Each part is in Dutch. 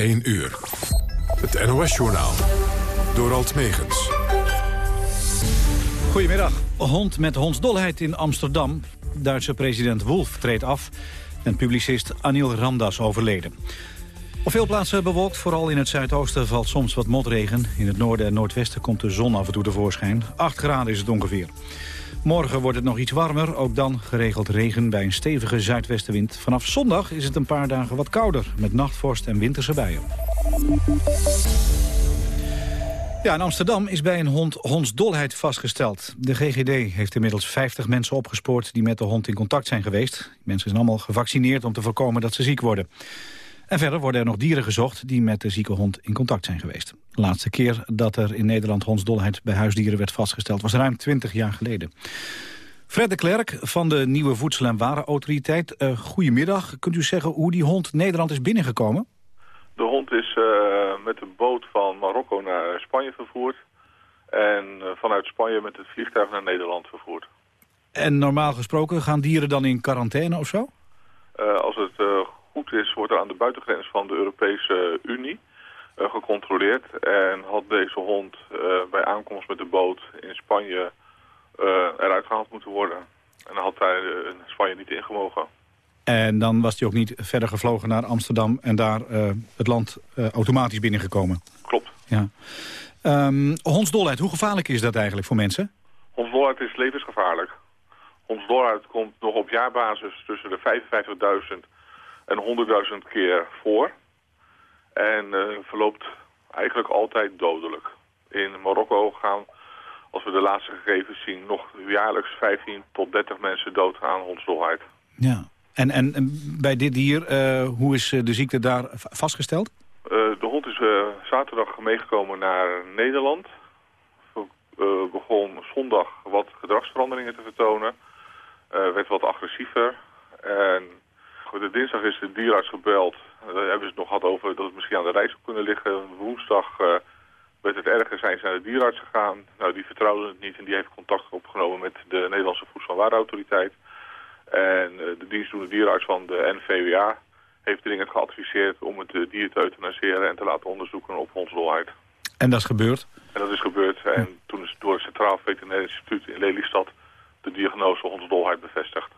1 uur. Het NOS-journaal. Door Alt Megens. Goedemiddag. Hond met hondsdolheid in Amsterdam. Duitse president Wolf treedt af. En publicist Anil Ramdas overleden. Op veel plaatsen bewolkt, vooral in het zuidoosten valt soms wat motregen. In het noorden en noordwesten komt de zon af en toe tevoorschijn. 8 graden is het ongeveer. Morgen wordt het nog iets warmer, ook dan geregeld regen bij een stevige zuidwestenwind. Vanaf zondag is het een paar dagen wat kouder, met nachtvorst en winterse buien. Ja, in Amsterdam is bij een hond hondsdolheid vastgesteld. De GGD heeft inmiddels 50 mensen opgespoord die met de hond in contact zijn geweest. Mensen zijn allemaal gevaccineerd om te voorkomen dat ze ziek worden. En verder worden er nog dieren gezocht die met de zieke hond in contact zijn geweest. De laatste keer dat er in Nederland hondsdolheid bij huisdieren werd vastgesteld was ruim 20 jaar geleden. Fred de Klerk van de Nieuwe Voedsel- en Warenautoriteit. Uh, goedemiddag. Kunt u zeggen hoe die hond Nederland is binnengekomen? De hond is uh, met de boot van Marokko naar Spanje vervoerd. En uh, vanuit Spanje met het vliegtuig naar Nederland vervoerd. En normaal gesproken gaan dieren dan in quarantaine of zo? als het goed is, wordt er aan de buitengrens van de Europese Unie uh, gecontroleerd. En had deze hond uh, bij aankomst met de boot in Spanje uh, eruit gehaald moeten worden. En dan had hij in Spanje niet ingemogen. En dan was hij ook niet verder gevlogen naar Amsterdam en daar het land automatisch binnengekomen? Klopt. Ja. Um, hondsdolheid, hoe gevaarlijk is dat eigenlijk voor mensen? Hondsdolheid is levensgevaarlijk. Hondsdolheid komt nog op jaarbasis tussen de 55.000 en 100.000 keer voor. En uh, verloopt eigenlijk altijd dodelijk. In Marokko gaan, als we de laatste gegevens zien, nog jaarlijks 15 tot 30 mensen dood aan hondsdolheid. Ja, en, en, en bij dit dier, uh, hoe is de ziekte daar vastgesteld? Uh, de hond is zaterdag meegekomen naar Nederland. begon zondag wat gedragsveranderingen te vertonen. werd wat agressiever. En de dinsdag is de dierarts gebeld. Daar hebben ze het nog gehad over dat het misschien aan de reis zou kunnen liggen. Woensdag uh, werd het erger, zijn ze naar de dierarts gegaan. Nou, die vertrouwde het niet en die heeft contact opgenomen met de Nederlandse Voedsel- en Warenautoriteit. En uh, de dienstdoende dierarts van de NVWA heeft dringend geadviseerd om het dier te euthanaseren en te laten onderzoeken op hondsdolheid. En dat is gebeurd? En dat is gebeurd. En toen is door het Centraal Veterinair Instituut in Lelystad de diagnose hondsdolheid bevestigd.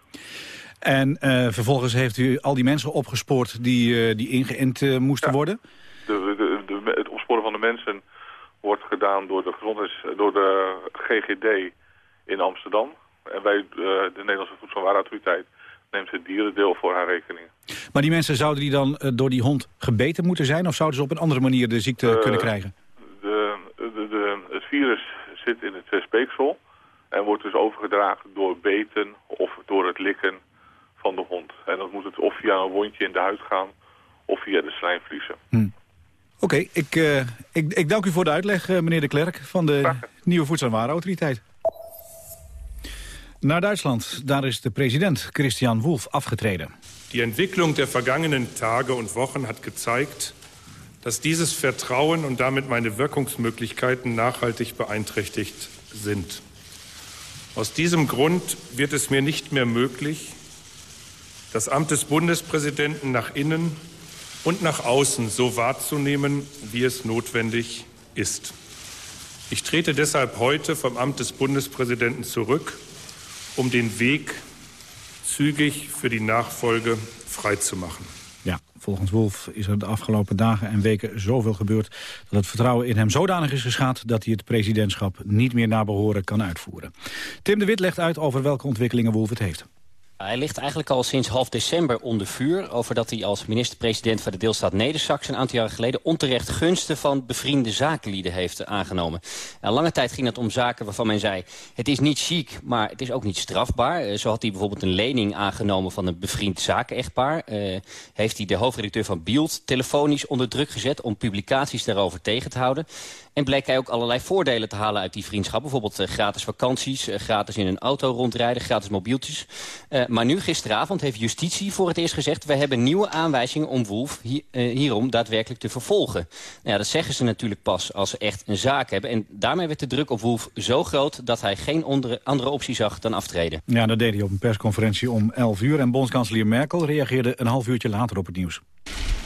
En uh, vervolgens heeft u al die mensen opgespoord die, uh, die ingeënt uh, moesten ja. worden? De, de, de, het opsporen van de mensen wordt gedaan door de, gezondheids, door de GGD in Amsterdam. En wij, de Nederlandse Voedsel- en Warenautoriteit, neemt het dierendeel voor haar rekening. Maar die mensen, zouden die dan door die hond gebeten moeten zijn? Of zouden ze op een andere manier de ziekte kunnen krijgen? De, de, de, het virus zit in het speeksel en wordt dus overgedragen door beten of door het likken van de hond. En dan moet het of via een wondje in de huid gaan of via de slijmvliezen. Hm. Oké, okay, ik, uh, ik, ik dank u voor de uitleg, uh, meneer De Klerk... van de. Nieuwe Voedsel- en Warenautoriteit. Naar Duitsland. Daar is de president Christian Wolff afgetreden. Die Entwicklung der vergangenen Tage und Wochen hat gezeigt... dass dieses Vertrauen und damit meine Wirkungsmöglichkeiten nachhaltig beeinträchtigt sind. Aus diesem Grund wird es mir nicht mehr möglich das Amt des Bundespräsidenten nach innen und nach außen so wahrzunehmen, wie es notwendig ist. Ich trete deshalb heute vom Amt des Bundespräsidenten zurück, um den Weg zügig für die Nachfolge freizumachen. Ja, volgens Wolf is er de afgelopen dagen en weken zoveel gebeurd... dat het vertrouwen in hem zodanig is geschaad... dat hij het presidentschap niet meer naar behoren kan uitvoeren. Tim de Wit legt uit over welke ontwikkelingen Wolf het heeft. Hij ligt eigenlijk al sinds half december onder vuur... over dat hij als minister-president van de deelstaat Neder-Saxen... een aantal jaren geleden onterecht gunsten van bevriende zakenlieden heeft aangenomen. En lange tijd ging het om zaken waarvan men zei... het is niet chic, maar het is ook niet strafbaar. Zo had hij bijvoorbeeld een lening aangenomen van een bevriend zakenechtpaar. Uh, heeft hij de hoofdredacteur van Bielt telefonisch onder druk gezet... om publicaties daarover tegen te houden. En bleek hij ook allerlei voordelen te halen uit die vriendschap. Bijvoorbeeld uh, gratis vakanties, uh, gratis in een auto rondrijden, gratis mobieltjes. Uh, maar nu, gisteravond, heeft justitie voor het eerst gezegd... we hebben nieuwe aanwijzingen om Wolf hier, hierom daadwerkelijk te vervolgen. Nou ja, dat zeggen ze natuurlijk pas als ze echt een zaak hebben. En daarmee werd de druk op Wolf zo groot... dat hij geen andere optie zag dan aftreden. Ja, dat deed hij op een persconferentie om 11 uur. En bondskanselier Merkel reageerde een half uurtje later op het nieuws.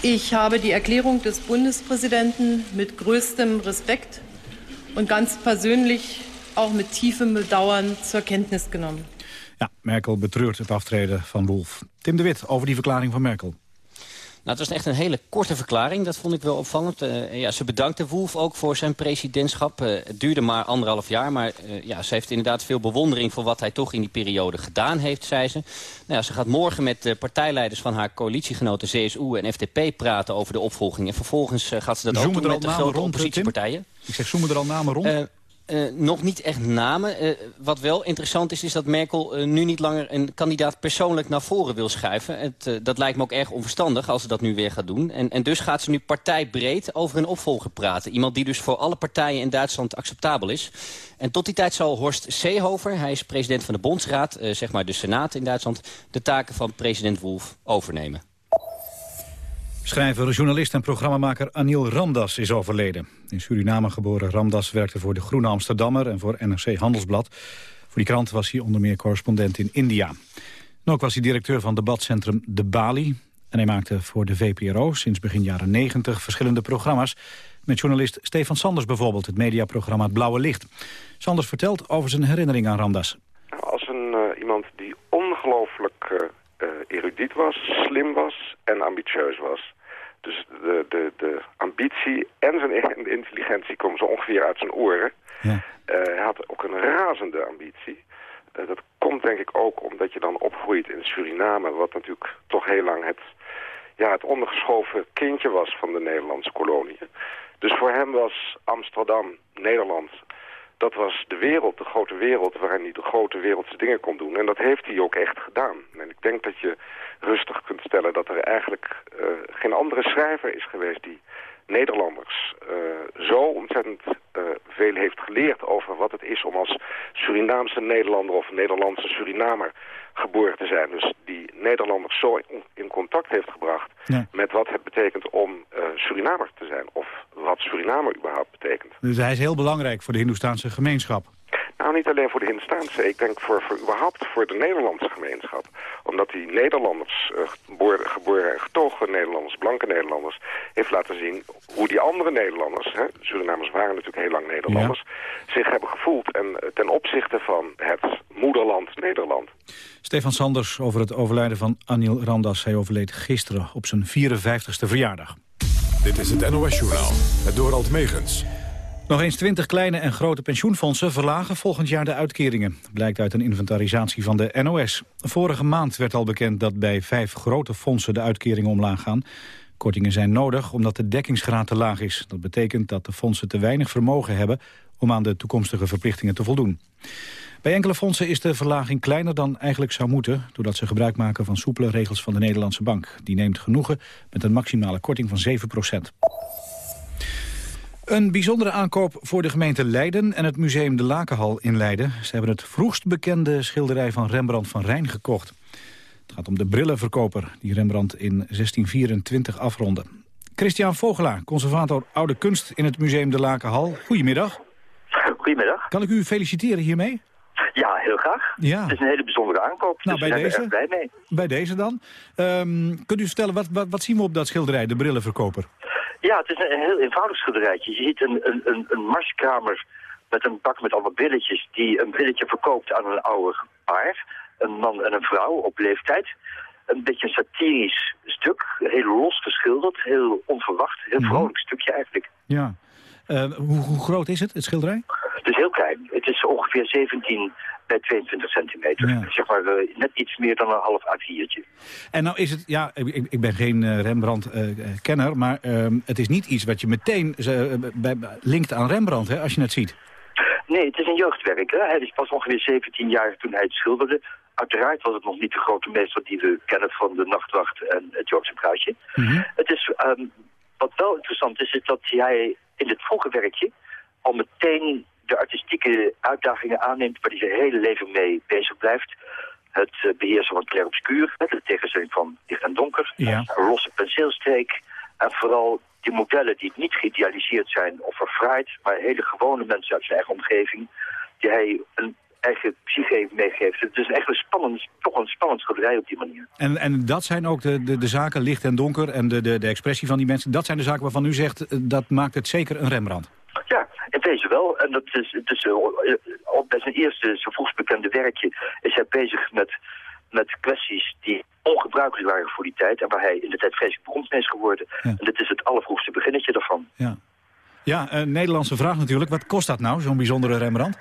Ich habe die Erklärung des Bundespräsidenten mit größtem Respekt und ganz persönlich auch mit tiefem Bedauern zur Kenntnis genommen. Ja, Merkel betreurt het aftreden van Wolf. Tim de Wit over die verklaring van Merkel. Nou, het was echt een hele korte verklaring. Dat vond ik wel opvallend. Uh, ja, ze bedankte Wolf ook voor zijn presidentschap. Uh, het duurde maar anderhalf jaar. Maar uh, ja, ze heeft inderdaad veel bewondering voor wat hij toch in die periode gedaan heeft, zei ze. Nou ja, ze gaat morgen met de partijleiders van haar coalitiegenoten CSU en FDP praten over de opvolging. En vervolgens gaat ze dat ook doen met de grote rond, oppositiepartijen. Ik zeg, zoomen er al namen rond? Uh, nog niet echt namen. Uh, wat wel interessant is, is dat Merkel uh, nu niet langer een kandidaat persoonlijk naar voren wil schuiven. Het, dat lijkt me ook erg onverstandig als ze dat nu weer gaat doen. En, en dus gaat ze nu partijbreed over een opvolger praten. Iemand die dus voor alle partijen in Duitsland acceptabel is. En tot die tijd zal Horst Seehofer, hij is president van de Bondsraad, zeg maar de Senaat in Duitsland, de taken van president Wolf overnemen. Schrijver, journalist en programmamaker Anil Ramdas is overleden. In Suriname geboren Ramdas werkte voor de Groene Amsterdammer en voor NRC Handelsblad. Voor die krant was hij onder meer correspondent in India. En ook was hij directeur van debatcentrum De Bali. En hij maakte voor de VPRO sinds begin jaren 90 verschillende programma's. Met journalist Stefan Sanders bijvoorbeeld, het mediaprogramma Het Blauwe Licht. Sanders vertelt over zijn herinnering aan Ramdas. Als een, uh, iemand die ongelooflijk uh, erudiet was, slim was en ambitieus was. Dus de, de, de ambitie en zijn intelligentie komen zo ongeveer uit zijn oren. Ja. Uh, hij had ook een razende ambitie. Uh, dat komt denk ik ook omdat je dan opgroeit in Suriname... wat natuurlijk toch heel lang het, ja, het ondergeschoven kindje was van de Nederlandse koloniën. Dus voor hem was Amsterdam, Nederland... dat was de wereld, de grote wereld... waarin hij de grote wereldse dingen kon doen. En dat heeft hij ook echt gedaan. En ik denk dat je rustig kunt stellen dat er eigenlijk uh, geen andere schrijver is geweest die Nederlanders uh, zo ontzettend uh, veel heeft geleerd over wat het is om als Surinaamse Nederlander of Nederlandse Surinamer geboren te zijn. Dus die Nederlanders zo in, in contact heeft gebracht ja. met wat het betekent om uh, Surinamer te zijn. Of wat Surinamer überhaupt betekent. Dus hij is heel belangrijk voor de Hindoestaanse gemeenschap. Nou, niet alleen voor de Hindustaanse. Ik denk voor, voor überhaupt voor de Nederlandse gemeenschap. Omdat die Nederlanders, uh, geboren, geboren en getogen Nederlanders, blanke Nederlanders... heeft laten zien hoe die andere Nederlanders, hè, Surinamers waren natuurlijk heel lang Nederlanders... Ja. zich hebben gevoeld en, uh, ten opzichte van het moederland Nederland. Stefan Sanders over het overlijden van Anil Ramdas. Hij overleed gisteren op zijn 54ste verjaardag. Dit is het NOS Journaal, het Dorald Megens. Nog eens 20 kleine en grote pensioenfondsen verlagen volgend jaar de uitkeringen. Blijkt uit een inventarisatie van de NOS. Vorige maand werd al bekend dat bij vijf grote fondsen de uitkeringen omlaag gaan. Kortingen zijn nodig omdat de dekkingsgraad te laag is. Dat betekent dat de fondsen te weinig vermogen hebben om aan de toekomstige verplichtingen te voldoen. Bij enkele fondsen is de verlaging kleiner dan eigenlijk zou moeten... doordat ze gebruik maken van soepele regels van de Nederlandse Bank. Die neemt genoegen met een maximale korting van 7 procent. Een bijzondere aankoop voor de gemeente Leiden en het museum De Lakenhal in Leiden. Ze hebben het vroegst bekende schilderij van Rembrandt van Rijn gekocht. Het gaat om de brillenverkoper die Rembrandt in 1624 afronde. Christian Vogelaar, conservator oude kunst in het museum De Lakenhal. Goedemiddag. Goedemiddag. Kan ik u feliciteren hiermee? Ja, heel graag. Ja. Het is een hele bijzondere aankoop, nou, dus bij deze, er blij mee. Bij deze dan. Um, kunt u vertellen, wat, wat, wat zien we op dat schilderij, de brillenverkoper? Ja, het is een heel eenvoudig schilderijtje. Je ziet een, een, een, een marskramer met een bak met allemaal billetjes... die een brilletje verkoopt aan een oude paar. Een man en een vrouw op leeftijd. Een beetje een satirisch stuk. Heel los geschilderd. Heel onverwacht. Heel vrolijk mm -hmm. stukje eigenlijk. Ja. Uh, hoe, hoe, groot is het, het schilderij? Het is heel klein. Het is ongeveer 17 bij 22 centimeter. Ja. Zeg maar uh, net iets meer dan een half A4'tje. En nou is het, ja, ik, ik ben geen uh, Rembrandt-kenner, uh, maar ehm, het is niet iets wat je meteen linkt aan Rembrandt, hè, als je het ziet. Nee, het is een jeugdwerk. Hè? Hij is pas ongeveer 17 jaar toen hij het schilderde. Uiteraard was het nog niet de grote meester die we kennen van de Nachtwacht en het Joodse Bruidje. Mm -hmm. Het is, um, wat wel interessant is, is dat hij in het vroege werkje al meteen de artistieke uitdagingen aanneemt waar hij zijn hele leven mee bezig blijft. Het uh, beheersen van clair obscuur, de tegenstelling van licht en donker, ja. een losse penseelstreek en vooral die modellen die niet geïdealiseerd zijn of verfraaid, maar hele gewone mensen uit zijn eigen omgeving, die hij een eigen psyche meegeeft. Het is echt een spannend, toch een spannend schilderij op die manier. En, en dat zijn ook de, de, de zaken, licht en donker, en de, de, de expressie van die mensen. Dat zijn de zaken waarvan u zegt, eh, dat maakt het zeker een Rembrandt. Deze wel. En dat is, het is, uh, bij zijn eerste, zijn vroegst bekende werkje, is hij bezig met, met kwesties die ongebruikelijk waren voor die tijd. En waar hij in de tijd vreselijk beroemd mee is geworden. En dit is het allervroegste beginnetje daarvan. Ja, ja een Nederlandse vraag natuurlijk. Wat kost dat nou, zo'n bijzondere Rembrandt?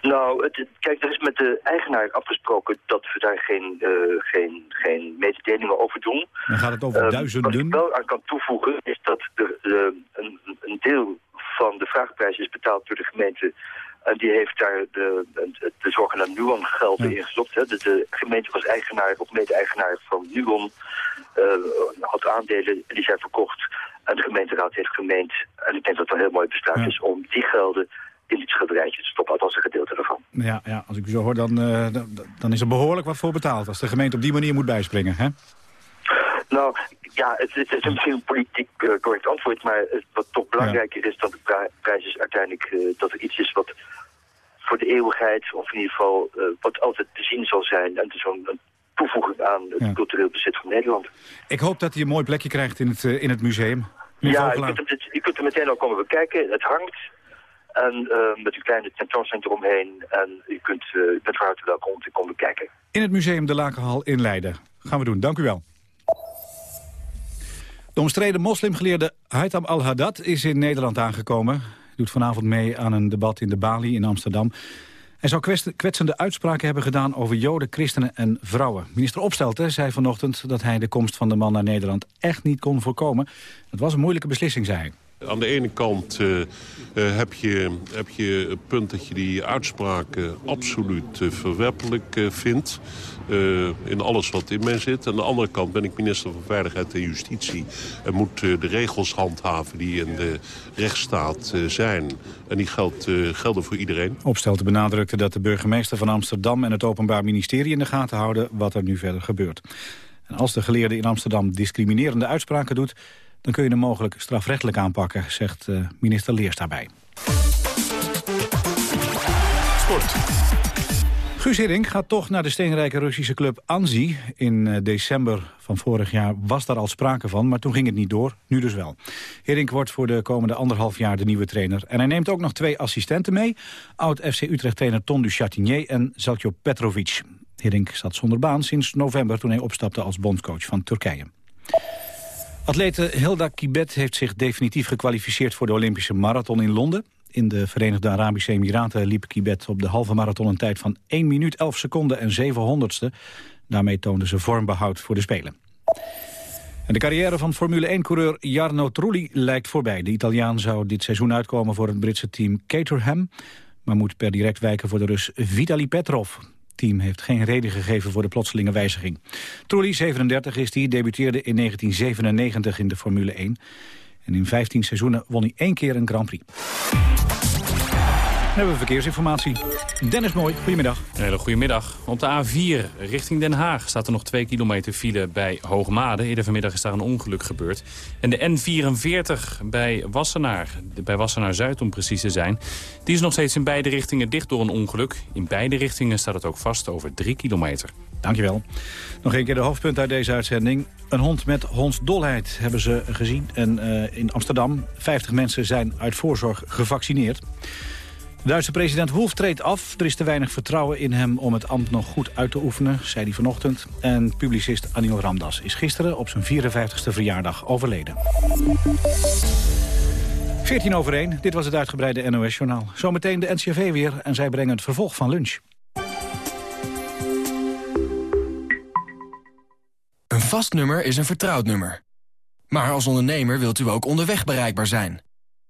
Nou, het, kijk, er is met de eigenaar afgesproken dat we daar geen, uh, geen, geen mededelingen over doen. Dan gaat het over uh, duizenden? Wat ik wel aan kan toevoegen is dat de, een, een deel van de vraagprijs is betaald door de gemeente en die heeft daar de, de, de zogenaamde Nuon-gelden ja. in gestopt. Hè. De, de, gemeente was eigenaar of mede-eigenaar van Nuon. Uh, had aandelen en die zijn verkocht. En de gemeenteraad heeft gemeend, en ik denk dat het een heel mooi besluit ja. is... om die gelden in dit schilderijtje te stoppen, althans een gedeelte ervan. Ja, ja als ik u zo hoor, dan, uh, dan is er behoorlijk wat voor betaald... als de gemeente op die manier moet bijspringen, hè? Nou, ja, het, het is misschien een politiek uh, correct antwoord, maar wat toch belangrijker ja. is dan de prijs is uiteindelijk uh, dat er iets is wat voor de eeuwigheid, of in ieder geval uh, wat altijd te zien zal zijn. En het is zo'n toevoeging aan het ja. cultureel bezit van Nederland. Ik hoop dat hij een mooi plekje krijgt in het, in het museum. Ja, je kunt, je er meteen al komen bekijken. Het hangt. En met een kleine tentoonstelling eromheen. En u kunt, uh, bent van harte welkom om te komen bekijken. In het museum De Lakenhal in Leiden. Gaan we doen. Dank u wel. De omstreden moslimgeleerde Haitham al-Haddad is in Nederland aangekomen. Hij doet vanavond mee aan een debat in de Bali in Amsterdam. Hij zou kwetsende uitspraken hebben gedaan over joden, christenen en vrouwen. Minister Opstelten zei vanochtend dat hij de komst van de man naar Nederland echt niet kon voorkomen. Het was een moeilijke beslissing, zei hij. Aan de ene kant uh, uh, heb, je, heb je het punt dat je die uitspraken absoluut uh, verwerpelijk vindt. in alles wat in mij zit. Aan de andere kant ben ik minister van Veiligheid en Justitie. En moet de regels handhaven die in de rechtsstaat zijn. En die gelden voor iedereen. Opstelte benadrukte dat de burgemeester van Amsterdam... en het Openbaar Ministerie in de gaten houden wat er nu verder gebeurt. En als de geleerde in Amsterdam discriminerende uitspraken doet dan kun je hem mogelijk strafrechtelijk aanpakken, zegt uh, minister Leers daarbij. Sport. Guus Hiddink gaat toch naar de steenrijke Russische club Anzi. In uh, december van vorig jaar was daar al sprake van, maar toen ging het niet door. Nu dus wel. Hiddink wordt voor de komende anderhalf jaar de nieuwe trainer. En hij neemt ook nog twee assistenten mee. Oud-FC Utrecht-trainer Ton du Chatinier en Zeltjo Petrovic. Hiddink zat zonder baan sinds november toen hij opstapte als bondscoach van Turkije. Atlete Hilda Kibet heeft zich definitief gekwalificeerd voor de Olympische Marathon in Londen. In de Verenigde Arabische Emiraten liep Kibet op de halve marathon een tijd van 1 minuut 11 seconden en 7 honderdste. Daarmee toonde ze vormbehoud voor de Spelen. En de carrière van Formule 1-coureur Jarno Trulli lijkt voorbij. De Italiaan zou dit seizoen uitkomen voor het Britse team Caterham... maar moet per direct wijken voor de Rus Vitali Petrov team heeft geen reden gegeven voor de plotselinge wijziging. Trulli, 37 is die, debuteerde in 1997 in de Formule 1. En in 15 seizoenen won hij één keer een Grand Prix. Hebben we verkeersinformatie. Dennis Mooi, goedemiddag. Een hele goedemiddag. Op de A4 richting Den Haag staat er nog 2 kilometer file bij Hoogmade. Eerder vanmiddag is daar een ongeluk gebeurd. En de N44 bij Wassenaar, bij Wassenaar-Zuid om precies te zijn... die is nog steeds in beide richtingen dicht door een ongeluk. In beide richtingen staat het ook vast over 3 kilometer. Dankjewel. Nog een keer de hoofdpunt uit deze uitzending. Een hond met hondsdolheid hebben ze gezien. En uh, in Amsterdam, 50 mensen zijn uit voorzorg gevaccineerd. Duitse president Wolf treedt af. Er is te weinig vertrouwen in hem om het ambt nog goed uit te oefenen, zei hij vanochtend. En publicist Anil Ramdas is gisteren op zijn 54ste verjaardag overleden. 14 over 1, dit was het uitgebreide NOS-journaal. Zometeen de NCRV weer en zij brengen het vervolg van lunch. Een vast nummer is een vertrouwd nummer. Maar als ondernemer wilt u ook onderweg bereikbaar zijn.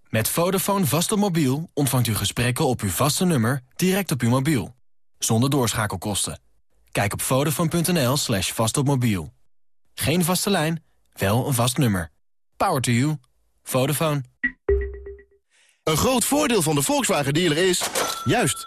Met Vodafone vast op mobiel ontvangt u gesprekken op uw vaste nummer direct op uw mobiel. Zonder doorschakelkosten. Kijk op vodafone.nl slash. Geen vaste lijn, wel een vast nummer. Power to you. Vodafone. Een groot voordeel van de Volkswagen dealer is... Juist,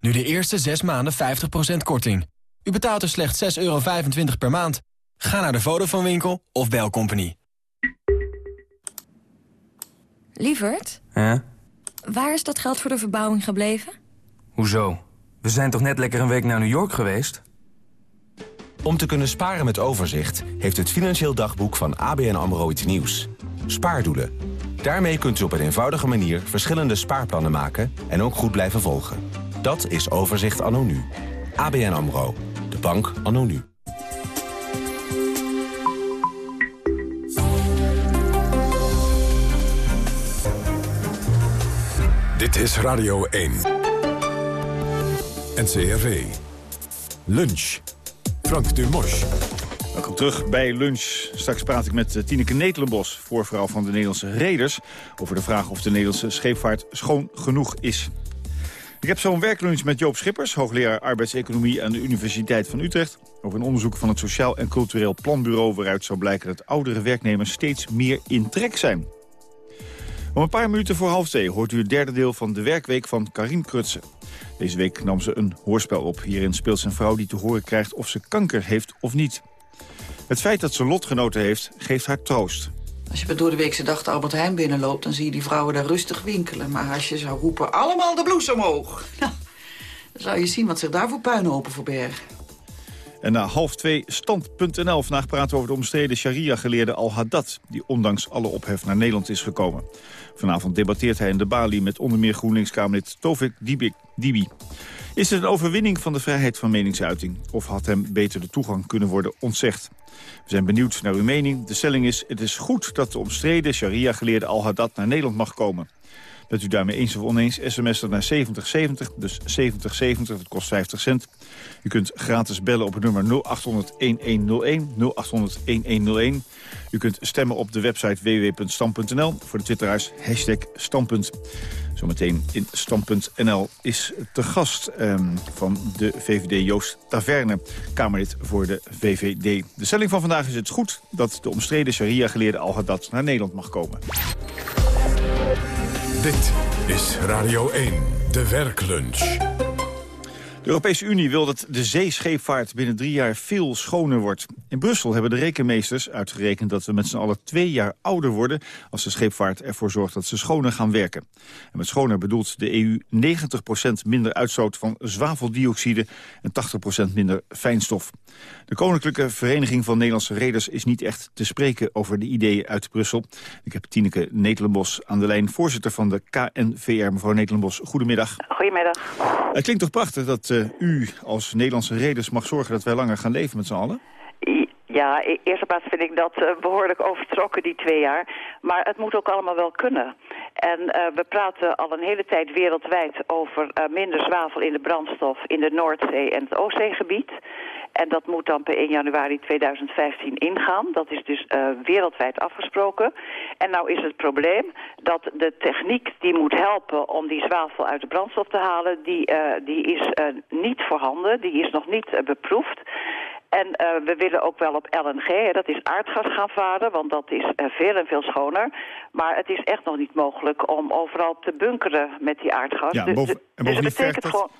Nu de eerste 6 maanden 50% korting. U betaalt er slechts 6,25 euro per maand. Ga naar de Vodafone winkel of bel Company. Lievert, Ja? waar is dat geld voor de verbouwing gebleven? Hoezo? We zijn toch net lekker een week naar New York geweest? Om te kunnen sparen met overzicht heeft het Financieel Dagboek van ABN AMRO iets nieuws. Spaardoelen. Daarmee kunt u op een eenvoudige manier verschillende spaarplannen maken en ook goed blijven volgen. Dat is Overzicht anno nu. ABN AMRO. De bank anno nu. Dit is Radio 1. NCRV. Lunch. Frank Dumos. Welkom terug bij Lunch. Straks praat ik met eh, Tineke Netelenbos, voorvrouw van de Nederlandse Reders... over de vraag of de Nederlandse scheepvaart schoon genoeg is. Ik heb zo'n werklunch met Joop Schippers, hoogleraar arbeidseconomie aan de Universiteit van Utrecht... over een onderzoek van het Sociaal en Cultureel Planbureau... waaruit zou blijken dat oudere werknemers steeds meer in trek zijn. Om een paar minuten voor half twee hoort u het derde deel van de werkweek van Karin Krutse. Deze week nam ze een hoorspel op. Hierin speelt een vrouw die te horen krijgt of ze kanker heeft of niet. Het feit dat ze lotgenoten heeft, geeft haar troost. Als je door de weekse dag de Albert Heijn binnenloopt... dan zie je die vrouwen daar rustig winkelen. Maar als je zou roepen, allemaal de blouse omhoog... Nou, dan zou je zien wat zich daar voor puinhopen verbergen. En na half twee stand.nl. Vandaag praten over de omstreden sharia-geleerde Al-Haddad... die ondanks alle ophef naar Nederland is gekomen. Vanavond debatteert hij in de Bali met onder meer GroenLinks-Kamerlid Tovik Dibi. Is het een overwinning van de vrijheid van meningsuiting? Of had hem beter de toegang kunnen worden ontzegd? We zijn benieuwd naar uw mening. De stelling is, het is goed dat de omstreden sharia-geleerde Al-Haddad naar Nederland mag komen. Bent u daarmee eens of oneens, sms dat naar 7070, dus 7070, dat kost 50 cent. U kunt gratis bellen op het nummer 0800-1101, 0800-1101. U kunt stemmen op de website www.stam.nl, voor de twitteraars hashtag standpunt. Zometeen in Stand.nl is te gast um, van de VVD Joost Taverne, Kamerlid voor de VVD. De stelling van vandaag is het goed dat de omstreden sharia-geleerde Al-Haddad naar Nederland mag komen. Dit is Radio 1, de werklunch. De Europese Unie wil dat de zeescheepvaart binnen drie jaar veel schoner wordt. In Brussel hebben de rekenmeesters uitgerekend dat we met z'n allen twee jaar ouder worden... als de scheepvaart ervoor zorgt dat ze schoner gaan werken. En met schoner bedoelt de EU 90% minder uitstoot van zwaveldioxide... en 80% minder fijnstof. De Koninklijke Vereniging van Nederlandse Reders is niet echt te spreken over de ideeën uit Brussel. Ik heb Tineke Netelenbos aan de lijn, voorzitter van de KNVR. Mevrouw Netelenbos, goedemiddag. Goedemiddag. Het klinkt toch prachtig dat uh, u als Nederlandse reders mag zorgen dat wij langer gaan leven met z'n allen? Ja, in eerste plaats vind ik dat uh, behoorlijk overtrokken, die twee jaar. Maar het moet ook allemaal wel kunnen. En uh, we praten al een hele tijd wereldwijd over uh, minder zwavel in de brandstof in de Noordzee en het Oostzeegebied. En dat moet dan per 1 januari 2015 ingaan. Dat is dus uh, wereldwijd afgesproken. En nou is het probleem dat de techniek die moet helpen om die zwavel uit de brandstof te halen... die, uh, die is uh, niet voorhanden, die is nog niet beproefd. En uh, we willen ook wel op LNG, hè, dat is aardgas gaan varen, want dat is uh, veel en veel schoner. Maar het is echt nog niet mogelijk om overal te bunkeren met die aardgas. Ja, boven, dus, en dus dat betekent gewoon...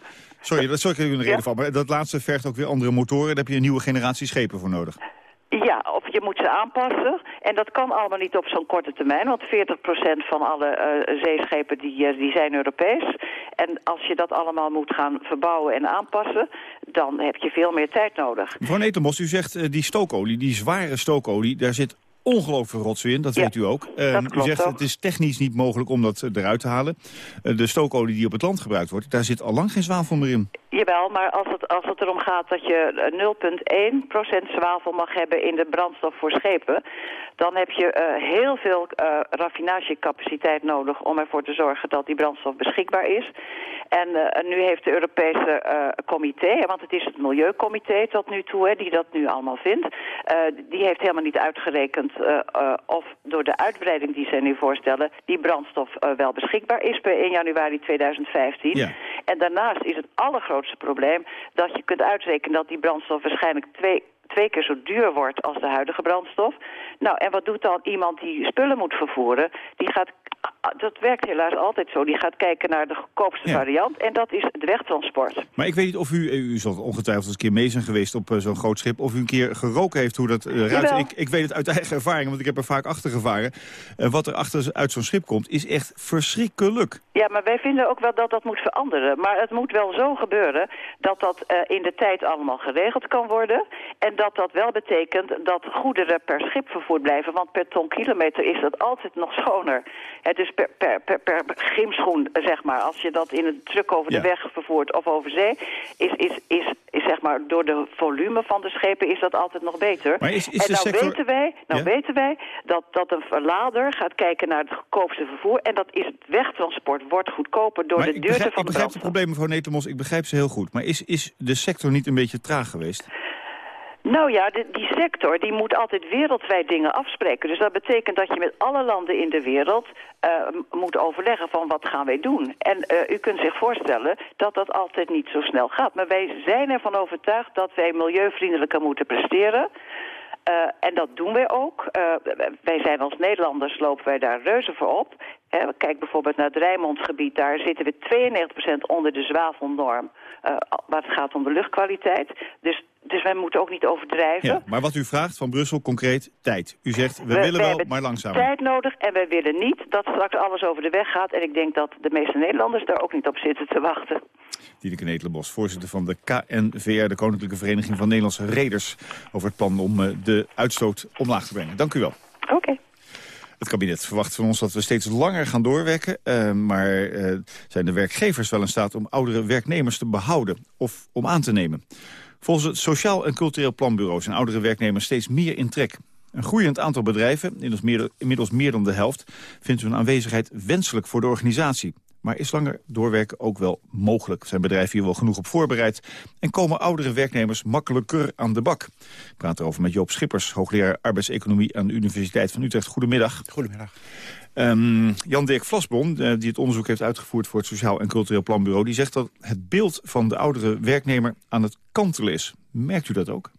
Sorry, dat sorry, ik er een reden van, maar dat laatste vergt ook weer andere motoren. Daar heb je een nieuwe generatie schepen voor nodig. Ja, of je moet ze aanpassen. En dat kan allemaal niet op zo'n korte termijn. Want 40% van alle uh, zeeschepen die, uh, die zijn Europees. En als je dat allemaal moet gaan verbouwen en aanpassen... dan heb je veel meer tijd nodig. Mevrouw Netelmos, u zegt uh, die stookolie, die zware stookolie... daar zit ongelooflijk rotzooi in, dat ja, weet u ook. Uh, u zegt ook. het is technisch niet mogelijk om dat eruit te halen. Uh, de stookolie die op het land gebruikt wordt, daar zit al lang geen zwavel meer in. Jawel, maar als het, als het erom gaat dat je 0,1% zwavel mag hebben in de brandstof voor schepen... dan heb je uh, heel veel raffinagecapaciteit nodig om ervoor te zorgen dat die brandstof beschikbaar is. En nu heeft de Europese comité, want het is het Milieucomité tot nu toe, hè, die dat nu allemaal vindt... die heeft helemaal niet uitgerekend of door de uitbreiding die zij nu voorstellen... die brandstof wel beschikbaar is per 1 januari 2015. En daarnaast is het allergrootste probleem dat je kunt uitrekenen... dat die brandstof waarschijnlijk twee twee keer zo duur wordt als de huidige brandstof. Nou, en wat doet dan iemand die spullen moet vervoeren? Die gaat dat werkt helaas altijd zo. Die gaat kijken naar de goedkoopste variant en dat is het wegtransport. Maar ik weet niet of u, u zult ongetwijfeld eens een keer mee zijn geweest op uh, zo'n groot schip... of u een keer geroken heeft hoe dat uh, ruikt. Ik, ik, weet het uit eigen ervaring, want ik heb er vaak achter gevaren. Uh, wat er achter uit zo'n schip komt is echt verschrikkelijk. Ja, maar wij vinden ook wel dat dat moet veranderen. Maar het moet wel zo gebeuren dat dat in de tijd allemaal geregeld kan worden... en dat dat wel betekent dat goederen per schip vervoerd blijven. Want per ton kilometer is dat altijd nog schoner. Het is per, per, per, per grimschoen, zeg maar. Als je dat in een truck over de weg vervoert of over zee... Is, is, is, is, zeg maar, door de volume van de schepen is dat altijd nog beter. Maar is, is en nou, sector... weten wij, nou weten wij dat, dat een verlader gaat kijken naar het goedkoopste vervoer... en dat is het wegtransport wordt goedkoper door maar de duurte van ik begrijp het probleem, mevrouw Netemos, ik begrijp ze heel goed. Maar is, is de sector niet een beetje traag geweest? Nou ja, die sector die moet altijd wereldwijd dingen afspreken. Dus dat betekent dat je met alle landen in de wereld uh, moet overleggen van wat gaan wij doen. En uh, u kunt zich voorstellen dat dat altijd niet zo snel gaat. Maar wij zijn ervan overtuigd dat wij milieuvriendelijker moeten presteren. Uh, en dat doen wij ook. wij zijn als Nederlanders, lopen wij daar reuze voor op. kijk bijvoorbeeld naar het Rijnmondgebied. Daar zitten we 92% onder de zwavelnorm. waar het gaat om de luchtkwaliteit. Dus dus wij moeten ook niet overdrijven. Ja, maar wat u vraagt van Brussel concreet, tijd. U zegt, we, willen wel, maar langzaam. tijd nodig en wij willen niet dat straks alles over de weg gaat. En ik denk dat de meeste Nederlanders daar ook niet op zitten te wachten. Diederik Netelenbos, voorzitter van de KNVR... de Koninklijke Vereniging van Nederlandse Reders... over het plan om eh, de uitstoot omlaag te brengen. Dank u wel. Oké. Het kabinet verwacht van ons dat we steeds langer gaan doorwerken. Uh, maar uh, zijn de werkgevers wel in staat om oudere werknemers te behouden of om aan te nemen? Volgens het Sociaal en Cultureel Planbureau zijn oudere werknemers steeds meer in trek. Een groeiend aantal bedrijven, inmiddels meer, dan de helft... vindt hun aanwezigheid wenselijk voor de organisatie. Maar is langer doorwerken ook wel mogelijk? Zijn bedrijven hier wel genoeg op voorbereid? En komen oudere werknemers makkelijker aan de bak? Ik praat erover met Joop Schippers, hoogleraar arbeidseconomie... aan de Universiteit van Utrecht. Goedemiddag. Goedemiddag. Um, Jan-Dirk Vlasbon, uh, die het onderzoek heeft uitgevoerd... voor het Sociaal en Cultureel Planbureau... die zegt dat het beeld van de oudere werknemer aan het kantelen is. Merkt u dat ook?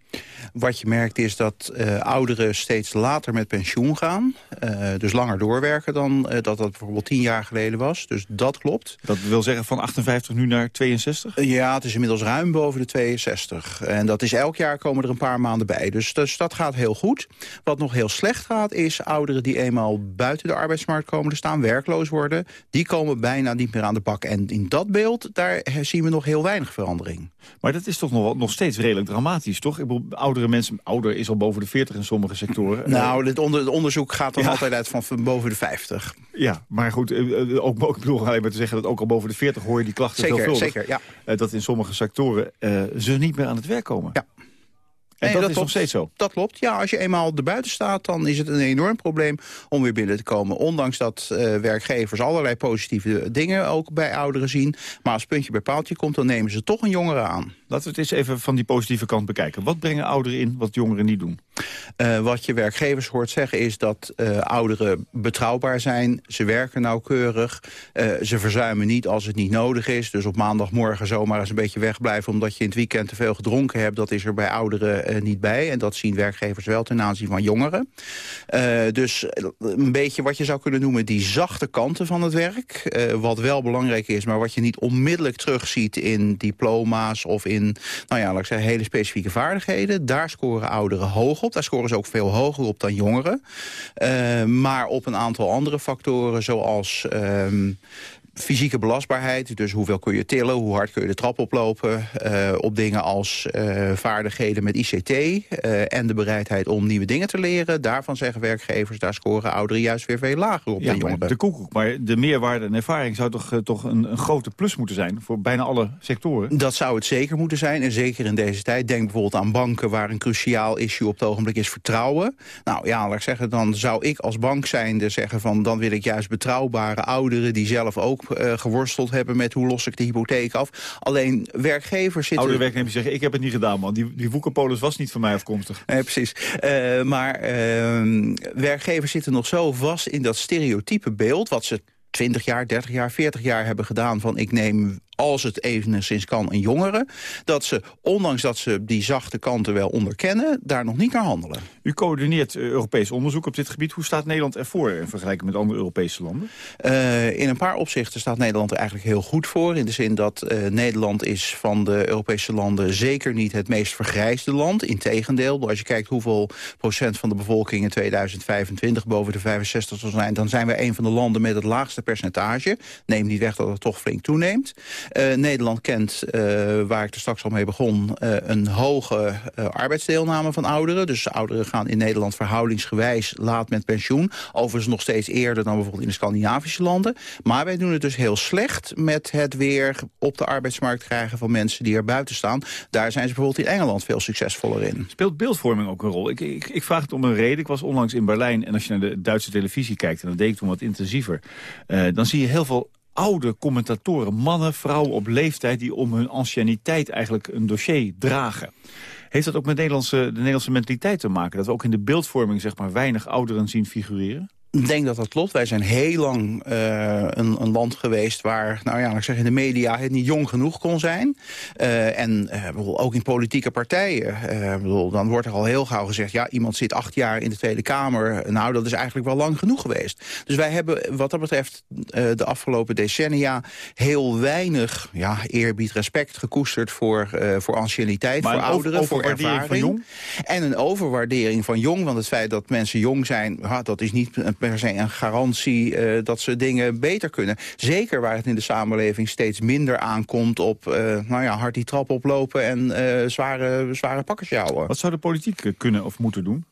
Wat je merkt is dat uh, ouderen steeds later met pensioen gaan. Uh, dus langer doorwerken dan uh, dat dat bijvoorbeeld tien jaar geleden was. Dus dat klopt. Dat wil zeggen van 58 nu naar 62? ja, het is inmiddels ruim boven de 62. En dat is elk jaar komen er een paar maanden bij. Dus, dus dat gaat heel goed. Wat nog heel slecht gaat is ouderen die eenmaal buiten de arbeidsmarkt komen te staan, werkloos worden. Die komen bijna niet meer aan de bak. En in dat beeld, daar zien we nog heel weinig verandering. Maar dat is toch nog, nog steeds redelijk dramatisch, toch? Ik bedoel, oudere mensen, ouder is al boven de 40 in sommige sectoren. Nou, het, onder, het onderzoek gaat dan ja. altijd uit van, van, boven de 50. Ja, maar goed, ook, ook, ik bedoel alleen maar te zeggen dat ook al boven de 40 hoor je die klachten zeker, veelvuldig. Zeker, ja. Dat in sommige sectoren uh, ze niet meer aan het werk komen. Ja. En nee, dat, dat is klopt. nog steeds zo? Dat klopt. Ja, als je eenmaal erbuiten staat, dan is het een enorm probleem om weer binnen te komen. Ondanks dat uh, werkgevers allerlei positieve dingen ook bij ouderen zien. Maar als puntje bij paaltje komt, dan nemen ze toch een jongere aan. Laten we het eens even van die positieve kant bekijken. Wat brengen ouderen in wat jongeren niet doen? Uh, wat je werkgevers hoort zeggen is dat uh, ouderen betrouwbaar zijn. Ze werken nauwkeurig. Ze verzuimen niet als het niet nodig is. Dus op maandagmorgen zomaar eens een beetje wegblijven... omdat je in het weekend te veel gedronken hebt. Dat is er bij ouderen niet bij. En dat zien werkgevers wel ten aanzien van jongeren. dus een beetje wat je zou kunnen noemen die zachte kanten van het werk. wat wel belangrijk is, maar wat je niet onmiddellijk terugziet... in diploma's of in nou ja, laat ik zeggen, hele specifieke vaardigheden. Daar scoren ouderen hoog op. Daar scoren ze ook veel hoger op dan jongeren. Maar op een aantal andere factoren, zoals... Um, fysieke belastbaarheid, dus hoeveel kun je tillen, hoe hard kun je de trap oplopen, uh, op dingen als uh, vaardigheden met ICT uh, en de bereidheid om nieuwe dingen te leren. Daarvan zeggen werkgevers, daar scoren ouderen juist weer veel lager op ja, dan jongeren. De koekoek, maar de meerwaarde en ervaring zou toch, toch een, een, grote plus moeten zijn voor bijna alle sectoren? Dat zou het zeker moeten zijn en zeker in deze tijd. Denk bijvoorbeeld aan banken waar een cruciaal issue op het ogenblik is vertrouwen. Nou ja, laat ik zeggen, dan zou ik als bank zijnde zeggen van dan wil ik juist betrouwbare ouderen die zelf ook geworsteld hebben met hoe los ik de hypotheek af. Alleen werkgevers zitten... Oude werknemers zeggen, ik heb het niet gedaan man. Die, die woekerpolis was niet van mij afkomstig. Nee, precies. Uh, maar uh, werkgevers zitten nog zo vast in dat stereotype beeld... wat ze 20 jaar, 30 jaar, 40 jaar hebben gedaan van ik neem als het enigszins kan, een jongere... dat ze, ondanks dat ze die zachte kanten wel onderkennen... daar nog niet naar handelen. U coördineert eh, Europees onderzoek op dit gebied. Hoe staat Nederland ervoor in vergelijking met andere Europese landen? Uh, in een paar opzichten staat Nederland er eigenlijk heel goed voor. In de zin dat uh, Nederland is van de Europese landen zeker niet het meest vergrijsde land. Integendeel, als je kijkt hoeveel procent van de bevolking in 2025 boven de 65 zal zijn... dan zijn we een van de landen met het laagste percentage. Neem niet weg dat het toch flink toeneemt. Uh, Nederland kent, uh, waar ik er straks al mee begon, uh, een hoge arbeidsdeelname van ouderen. Dus ouderen gaan in Nederland verhoudingsgewijs laat met pensioen. Overigens nog steeds eerder dan bijvoorbeeld in de Scandinavische landen. Maar wij doen het dus heel slecht met het weer op de arbeidsmarkt krijgen van mensen die er buiten staan. Daar zijn ze bijvoorbeeld in Engeland veel succesvoller in. Speelt beeldvorming ook een rol? Ik, ik, ik vraag het om een reden. Ik was onlangs in Berlijn en als je naar de Duitse televisie kijkt, en dat deed ik toen wat intensiever, dan zie je heel veel oude commentatoren, mannen, vrouwen op leeftijd... die om hun anciëniteit eigenlijk een dossier dragen. Heeft dat ook met Nederlandse, de Nederlandse mentaliteit te maken? Dat we ook in de beeldvorming zeg maar, weinig ouderen zien figureren? Ik denk dat dat klopt. Wij zijn heel lang uh, een, een, land geweest waar, nou ja, ik zeg in de media het niet jong genoeg kon zijn. Uh, en uh, bedoel, ook in politieke partijen. Bedoel, dan wordt er al heel gauw gezegd, ja, iemand zit acht jaar in de Tweede Kamer. Nou, dat is eigenlijk wel lang genoeg geweest. Dus wij hebben wat dat betreft de afgelopen decennia heel weinig ja, eerbied, respect gekoesterd voor, voor anciëniteit, voor ouderen, voor ervaring. Van jong? En een overwaardering van jong, want het feit dat mensen jong zijn, ha, dat is niet per se een garantie uh, dat ze dingen beter kunnen. Zeker waar het in de samenleving steeds minder aankomt op uh, nou ja, hard die trap oplopen en uh, zware, zware pakkers jouwen. Wat zou de politiek kunnen of moeten doen?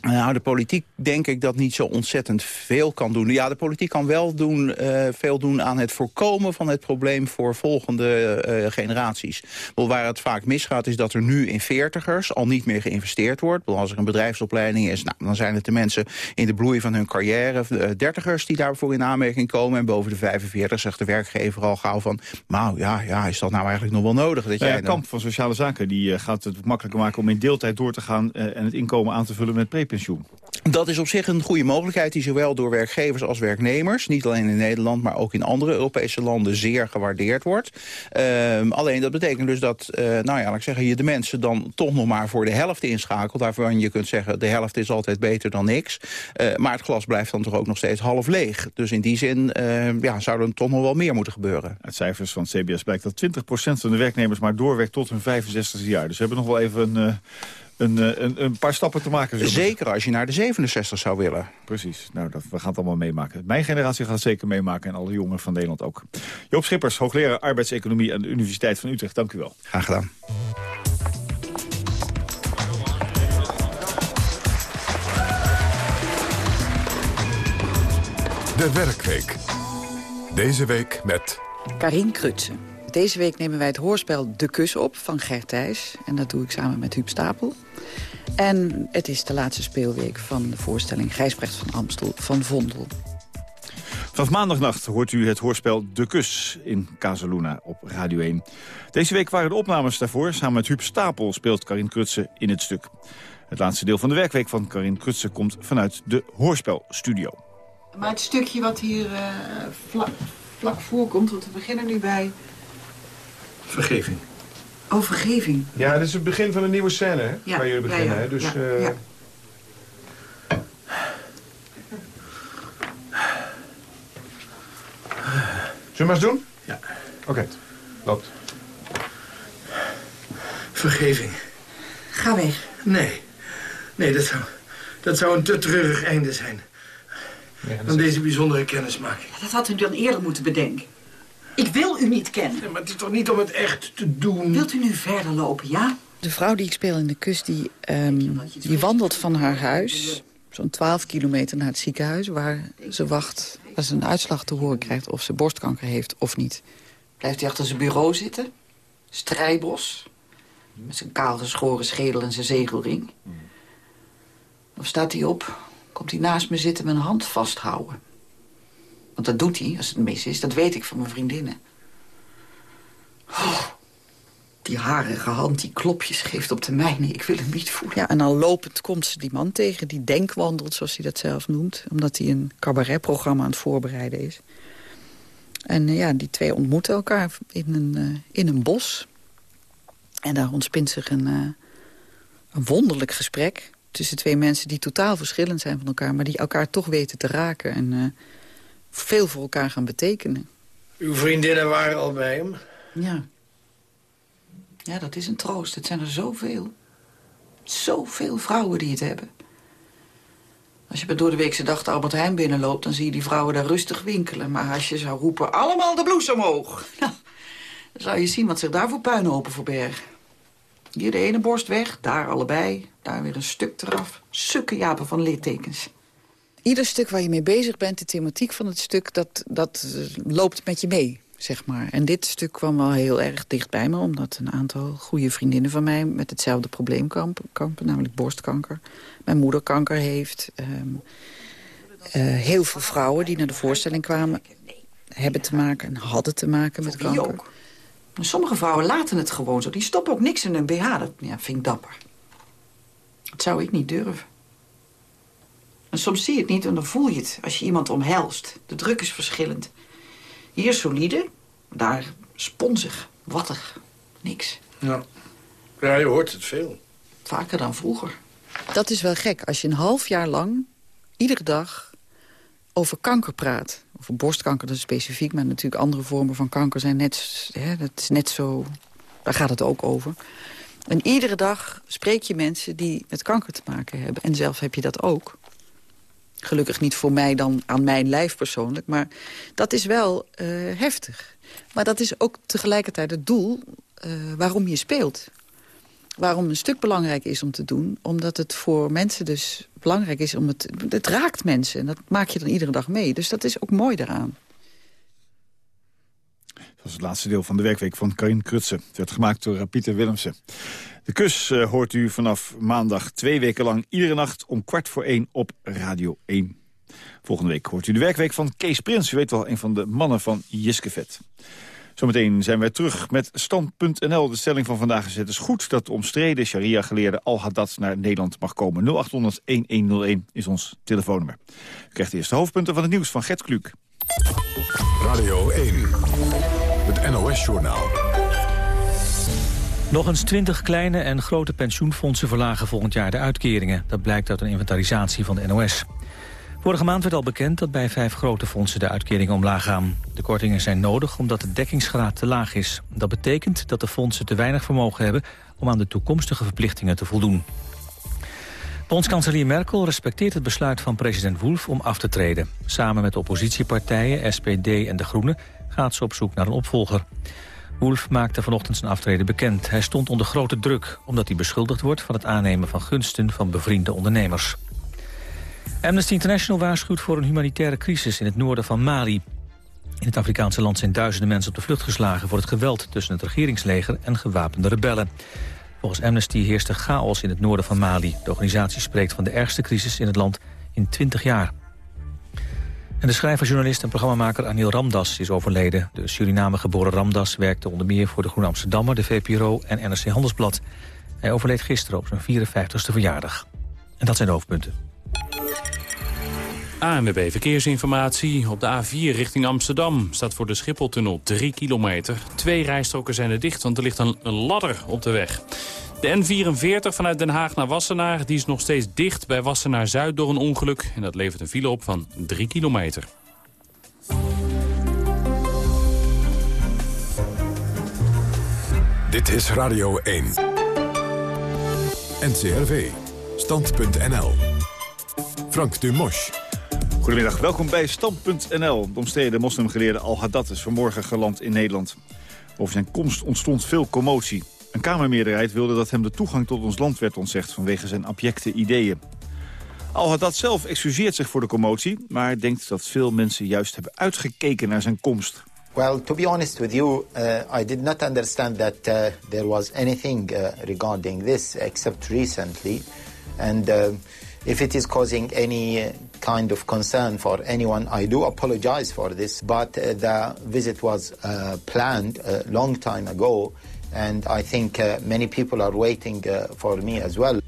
Nou, de politiek denk ik dat niet zo ontzettend veel kan doen. Ja, de politiek kan wel doen, uh, veel doen aan het voorkomen van het probleem voor volgende uh, generaties. Wel, waar het vaak misgaat is dat er nu in veertigers al niet meer geïnvesteerd wordt. Wel, als er een bedrijfsopleiding is, nou, dan zijn het de mensen in de bloei van hun carrière, uh, dertigers die daarvoor in aanmerking komen. En boven de 45 zegt de werkgever al gauw van, nou ja, ja is dat nou eigenlijk nog wel nodig? Dat nou ja, jij Kamp van Sociale Zaken die gaat het makkelijker maken om in deeltijd door te gaan en het inkomen aan te vullen met pre pensioen. Dat is op zich een goede mogelijkheid die zowel door werkgevers als werknemers... niet alleen in Nederland, maar ook in andere Europese landen zeer gewaardeerd wordt. Uh, alleen dat betekent dus dat uh, nou ja, laat ik zeggen, je de mensen dan toch nog maar voor de helft inschakelt. Daarvan je kunt zeggen de helft is altijd beter dan niks. Uh, maar het glas blijft dan toch ook nog steeds half leeg. Dus in die zin ja, zou er toch nog wel meer moeten gebeuren. Uit cijfers van CBS blijkt dat 20% van de werknemers maar doorwerkt tot hun 65e jaar. Dus we hebben nog wel even een een, eh, een, een, paar stappen te maken. Zeker als je naar de 67 zou willen. Precies, nou, dat, we gaan het allemaal meemaken. Mijn generatie gaat het zeker meemaken en alle jongeren van Nederland ook. Joop Schippers, hoogleraar arbeidseconomie aan de Universiteit van Utrecht. Dank u wel. Graag gedaan. De Werkweek. Deze week met... Karin Krutsen. Deze week nemen wij het hoorspel De Kus op van Gert Thijs. En dat doe ik samen met Huub Stapel. En het is de laatste speelweek van de voorstelling Gijsbrecht van Amstel van Vondel. Vanaf maandagnacht hoort u het hoorspel De Kus in Casaluna op Radio 1. Deze week waren de opnames daarvoor. Samen met Huub Stapel speelt Karin Krutse in het stuk. Het laatste deel van de werkweek van Karin Krutse komt vanuit de hoorspelstudio. Maar het stukje wat hier uh, vlak, vlak voorkomt, want we beginnen nu bij Vergeving. Oh, vergeving. Ja, dit is het begin van een nieuwe scène, hè? Ja. Waar jullie beginnen, ja, ja. hè? Dus, ja, uh... ja. Zullen we maar eens doen? Ja. Oké, okay. loopt. Vergeving. Ga weg. Nee. Nee, dat zou, dat zou een te treurig einde zijn. Ja, van deze bijzondere kennismaking. Dat had u dan eerder moeten bedenken. Ik wil u niet kennen. Nee, maar het is toch niet om het echt te doen? Wilt u nu verder lopen, ja? De vrouw die ik speel in de kust, die, um, die wandelt van haar huis... zo'n 12 kilometer naar het ziekenhuis... waar ze wacht als ze een uitslag te horen krijgt... of ze borstkanker heeft of niet. Blijft hij achter zijn bureau zitten? Strijbos? Met zijn kaal geschoren schedel en zijn zegelring? Of staat hij op, komt hij naast me zitten met een hand vasthouden? Want dat doet hij als het mis is. Dat weet ik van mijn vriendinnen. Oh, die harige hand die klopjes geeft op de mijne. Ik wil hem niet voelen. Ja, en dan lopend komt ze die man tegen. Die denkwandelt, zoals hij dat zelf noemt. Omdat hij een cabaretprogramma aan het voorbereiden is. En eh, ja, die twee ontmoeten elkaar in een, uh, in een bos. En daar ontspint zich een, uh, een wonderlijk gesprek... tussen twee mensen die totaal verschillend zijn van elkaar... maar die elkaar toch weten te raken en veel voor elkaar gaan betekenen. Uw vriendinnen waren al bij hem? Ja. Ja, dat is een troost. Het zijn er zoveel. Zoveel vrouwen die het hebben. Als je door de weekse dag de Albert Heijn binnenloopt... dan zie je die vrouwen daar rustig winkelen. Maar als je zou roepen, allemaal de blouse omhoog... Nou, dan zou je zien wat zich daar voor puinhopen verbergen. Hier de ene borst weg, daar allebei. Daar weer een stuk eraf. Sukke japen van littekens. Ieder stuk waar je mee bezig bent, de thematiek van het stuk... dat, dat loopt met je mee zeg maar. En dit stuk kwam wel heel erg dicht bij me... omdat een aantal goede vriendinnen van mij met hetzelfde probleem kampen... namelijk borstkanker. Mijn moeder kanker heeft. Um, uh, heel veel vrouwen die naar de voorstelling kwamen... hebben te maken en hadden te maken met kanker. Ook. Sommige vrouwen laten het gewoon zo. Die stoppen ook niks in hun BH. Dat ja, vind ik dapper. Dat zou ik niet durven. En soms zie je het niet en dan voel je het als je iemand omhelst. De druk is verschillend. Hier solide, daar sponsig, wattig, niks. Ja. ja, je hoort het veel. Vaker dan vroeger. Dat is wel gek, als je een half jaar lang, iedere dag, over kanker praat. Over borstkanker, dat is specifiek, maar natuurlijk andere vormen van kanker zijn net, hè, dat is net zo, daar gaat het ook over. En iedere dag spreek je mensen die met kanker te maken hebben. En zelf heb je dat ook. Gelukkig niet voor mij dan aan mijn lijf persoonlijk. Maar dat is wel uh, heftig. Maar dat is ook tegelijkertijd het doel uh, waarom je speelt. Waarom een stuk belangrijk is om te doen. Omdat het voor mensen dus belangrijk is. om Het, het raakt mensen en dat maak je dan iedere dag mee. Dus dat is ook mooi daaraan. Dat was het laatste deel van de werkweek van Karin Krutse. Het werd gemaakt door Pieter Willemsen. De kus uh, hoort u vanaf maandag twee weken lang iedere nacht om kwart voor één op Radio 1. Volgende week hoort u de werkweek van Kees Prins. U weet wel, een van de mannen van Jiskevet. Zometeen zijn wij terug met Stand.nl. De stelling van vandaag is het is goed dat de omstreden sharia-geleerde Al-Haddad naar Nederland mag komen. 0800-1101 is ons telefoonnummer. U krijgt de eerste hoofdpunten van het nieuws van Gert Kluk. Radio 1, het NOS-journaal. Nog eens 20 kleine en grote pensioenfondsen verlagen volgend jaar de uitkeringen. Dat blijkt uit een inventarisatie van de NOS. Vorige maand werd al bekend dat bij vijf grote fondsen de uitkeringen omlaag gaan. De kortingen zijn nodig omdat de dekkingsgraad te laag is. Dat betekent dat de fondsen te weinig vermogen hebben om aan de toekomstige verplichtingen te voldoen. Bondskanselier Merkel respecteert het besluit van president Wolf om af te treden. Samen met oppositiepartijen, SPD en de Groenen gaat ze op zoek naar een opvolger. Wolf maakte vanochtend zijn aftreden bekend. Hij stond onder grote druk omdat hij beschuldigd wordt van het aannemen van gunsten van bevriende ondernemers. Amnesty International waarschuwt voor een humanitaire crisis in het noorden van Mali. In het Afrikaanse land zijn duizenden mensen op de vlucht geslagen... voor het geweld tussen het regeringsleger en gewapende rebellen. Volgens Amnesty heerst er chaos in het noorden van Mali. De organisatie spreekt van de ergste crisis in het land in 20 jaar. En de schrijver, journalist en programmamaker Anil Ramdas is overleden. De Suriname-geboren Ramdas werkte onder meer voor de Groene Amsterdammer, de VPRO en NRC Handelsblad. Hij overleed gisteren op zijn 54ste verjaardag. En dat zijn de hoofdpunten. ANWB Verkeersinformatie. Op de A4 richting Amsterdam staat voor de Schipholtunnel 3 kilometer. Twee rijstroken zijn er dicht, want er ligt een ladder op de weg. De N44 vanuit Den Haag naar Wassenaar die is nog steeds dicht bij Wassenaar-Zuid door een ongeluk. En dat levert een file op van 3 kilometer. Dit is Radio 1. NCRV. Stand.nl. Frank Dumosch. Goedemiddag, welkom bij Stand.nl. De omstreden moslimgeleerde Al-Haddad is vanmorgen geland in Nederland. Over zijn komst ontstond veel commotie. Een Kamermeerderheid wilde dat hem de toegang tot ons land werd ontzegd... vanwege zijn abjecte ideeën. Al-Haddad zelf excuseert zich voor de commotie... maar denkt dat veel mensen juist hebben uitgekeken naar zijn komst. Well, to be honest with you, uh, I did not understand that uh, there was anything uh, regarding this except recently. And If it is causing any kind of concern for anyone, I do apologize for this. But the visit was planned a long time ago, and I think uh, many people are waiting uh, for me as well.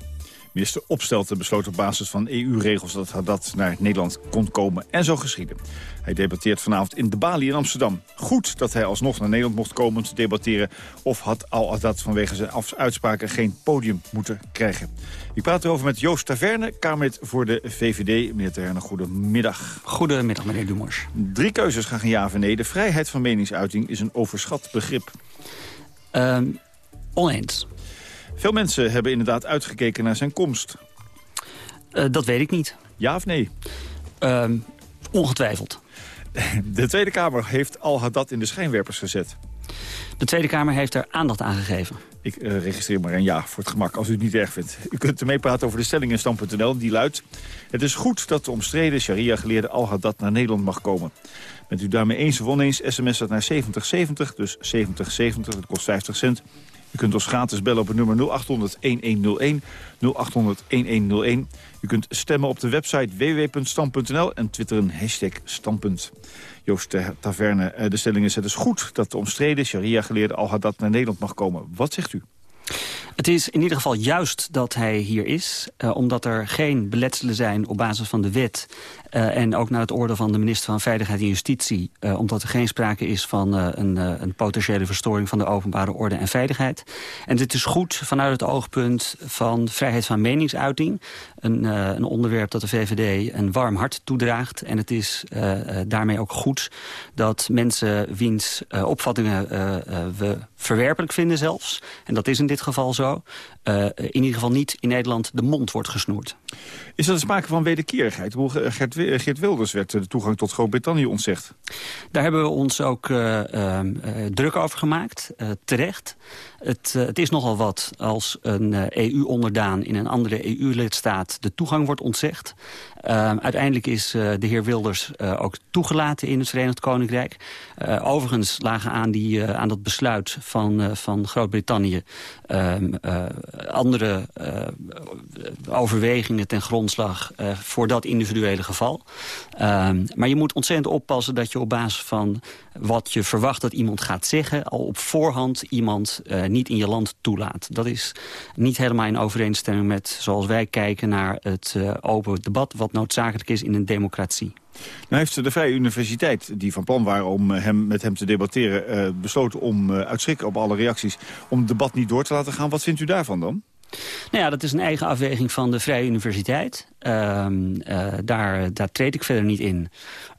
Minister Opstelten besloot op basis van EU-regels dat Haddad naar Nederland kon komen. En zo geschieden. Hij debatteert vanavond in de Bali in Amsterdam. Goed dat hij alsnog naar Nederland mocht komen om te debatteren... of had al-Haddad vanwege zijn uitspraken geen podium moeten krijgen. Ik praat erover met Joost Taverne, Kamerlid voor de VVD. Meneer Taverne, goedemiddag. Goedemiddag, meneer Dumors. Drie keuzes gaan ja of nee. De vrijheid van meningsuiting is een overschat begrip. Um, oneens. Veel mensen hebben inderdaad uitgekeken naar zijn komst. Uh, dat weet ik niet. Ja of nee? Uh, ongetwijfeld. De Tweede Kamer heeft Al-Haddad in de schijnwerpers gezet. De Tweede Kamer heeft er aandacht aan gegeven. Ik uh, registreer maar een ja voor het gemak, als u het niet erg vindt. U kunt ermee praten over de stelling in stand.nl. Die luidt, het is goed dat de omstreden sharia-geleerde Al-Haddad naar Nederland mag komen. Bent u daarmee eens of oneens, sms dat naar 7070, dus 7070, dat kost 50 cent. U kunt ons gratis bellen op het nummer 0800-1101, 0800-1101. U kunt stemmen op de website www.stam.nl en twitteren hashtag standpunt. Joost Taverne, de stelling is het is goed dat de omstreden sharia-geleerde Al-Haddad naar Nederland mag komen. Wat zegt u? Het is in ieder geval juist dat hij hier is, uh, omdat er geen beletselen zijn op basis van de wet uh, en ook naar het oordeel van de minister van Veiligheid en Justitie... Uh, omdat er geen sprake is van een, een, potentiële verstoring van de openbare orde en veiligheid. En dit is goed vanuit het oogpunt van vrijheid van meningsuiting. Een, een onderwerp dat de VVD een warm hart toedraagt. En het is daarmee ook goed dat mensen wiens opvattingen we verwerpelijk vinden zelfs... en dat is in dit geval zo, in ieder geval niet in Nederland de mond wordt gesnoerd. Is dat een sprake van wederkerigheid? Gert Geert Wilders werd de toegang tot Groot-Brittannië ontzegd. Daar hebben we ons ook uh, uh, druk over gemaakt, terecht. Het, het, is nogal wat als een EU-onderdaan in een andere EU-lidstaat de toegang wordt ontzegd. Uiteindelijk is de heer Wilders ook toegelaten in het Verenigd Koninkrijk. overigens lagen aan, die, aan dat besluit van, van Groot-Brittannië ehm, andere overwegingen ten grondslag voor dat individuele geval. Um, maar je moet ontzettend oppassen dat je op basis van wat je verwacht dat iemand gaat zeggen... al op voorhand iemand uh, niet in je land toelaat. Dat is niet helemaal in overeenstemming met zoals wij kijken naar het uh, open debat... wat noodzakelijk is in een democratie. Nou heeft de Vrije Universiteit, die van plan waren om hem, met hem te debatteren... Uh, besloten om uit schrik op alle reacties om het debat niet door te laten gaan. Wat vindt u daarvan dan? Nou ja, dat is een eigen afweging van de Vrije Universiteit. Um, uh, daar, daar treed ik verder niet in.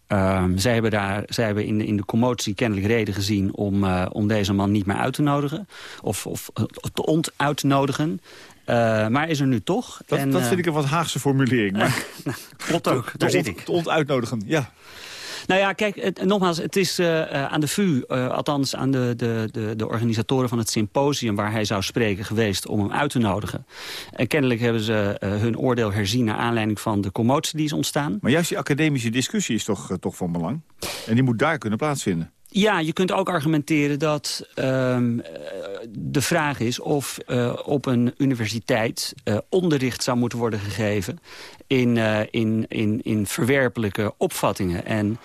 Um, zij hebben, daar, zij hebben in, de, in de commotie kennelijk reden gezien om, uh, om deze man niet meer uit te nodigen. Of, of te ontuitnodigen. Uh, maar is er nu toch. Dat, en, dat vind ik een wat Haagse formulering. Maar... Klopt ook, daar zit ik. Te ontuitnodigen, ja. Nou ja, kijk, nogmaals, het is uh, aan de VU, uh, althans aan de, de, de, de, organisatoren van het symposium... waar hij zou spreken geweest om hem uit te nodigen. En kennelijk hebben ze hun oordeel herzien... naar aanleiding van de commotie die is ontstaan. Maar juist die academische discussie is toch, toch van belang? En die moet daar kunnen plaatsvinden. Ja, je kunt ook argumenteren dat um, de vraag is of uh, op een universiteit uh, onderricht zou moeten worden gegeven in, uh, in, in, in verwerpelijke opvattingen. En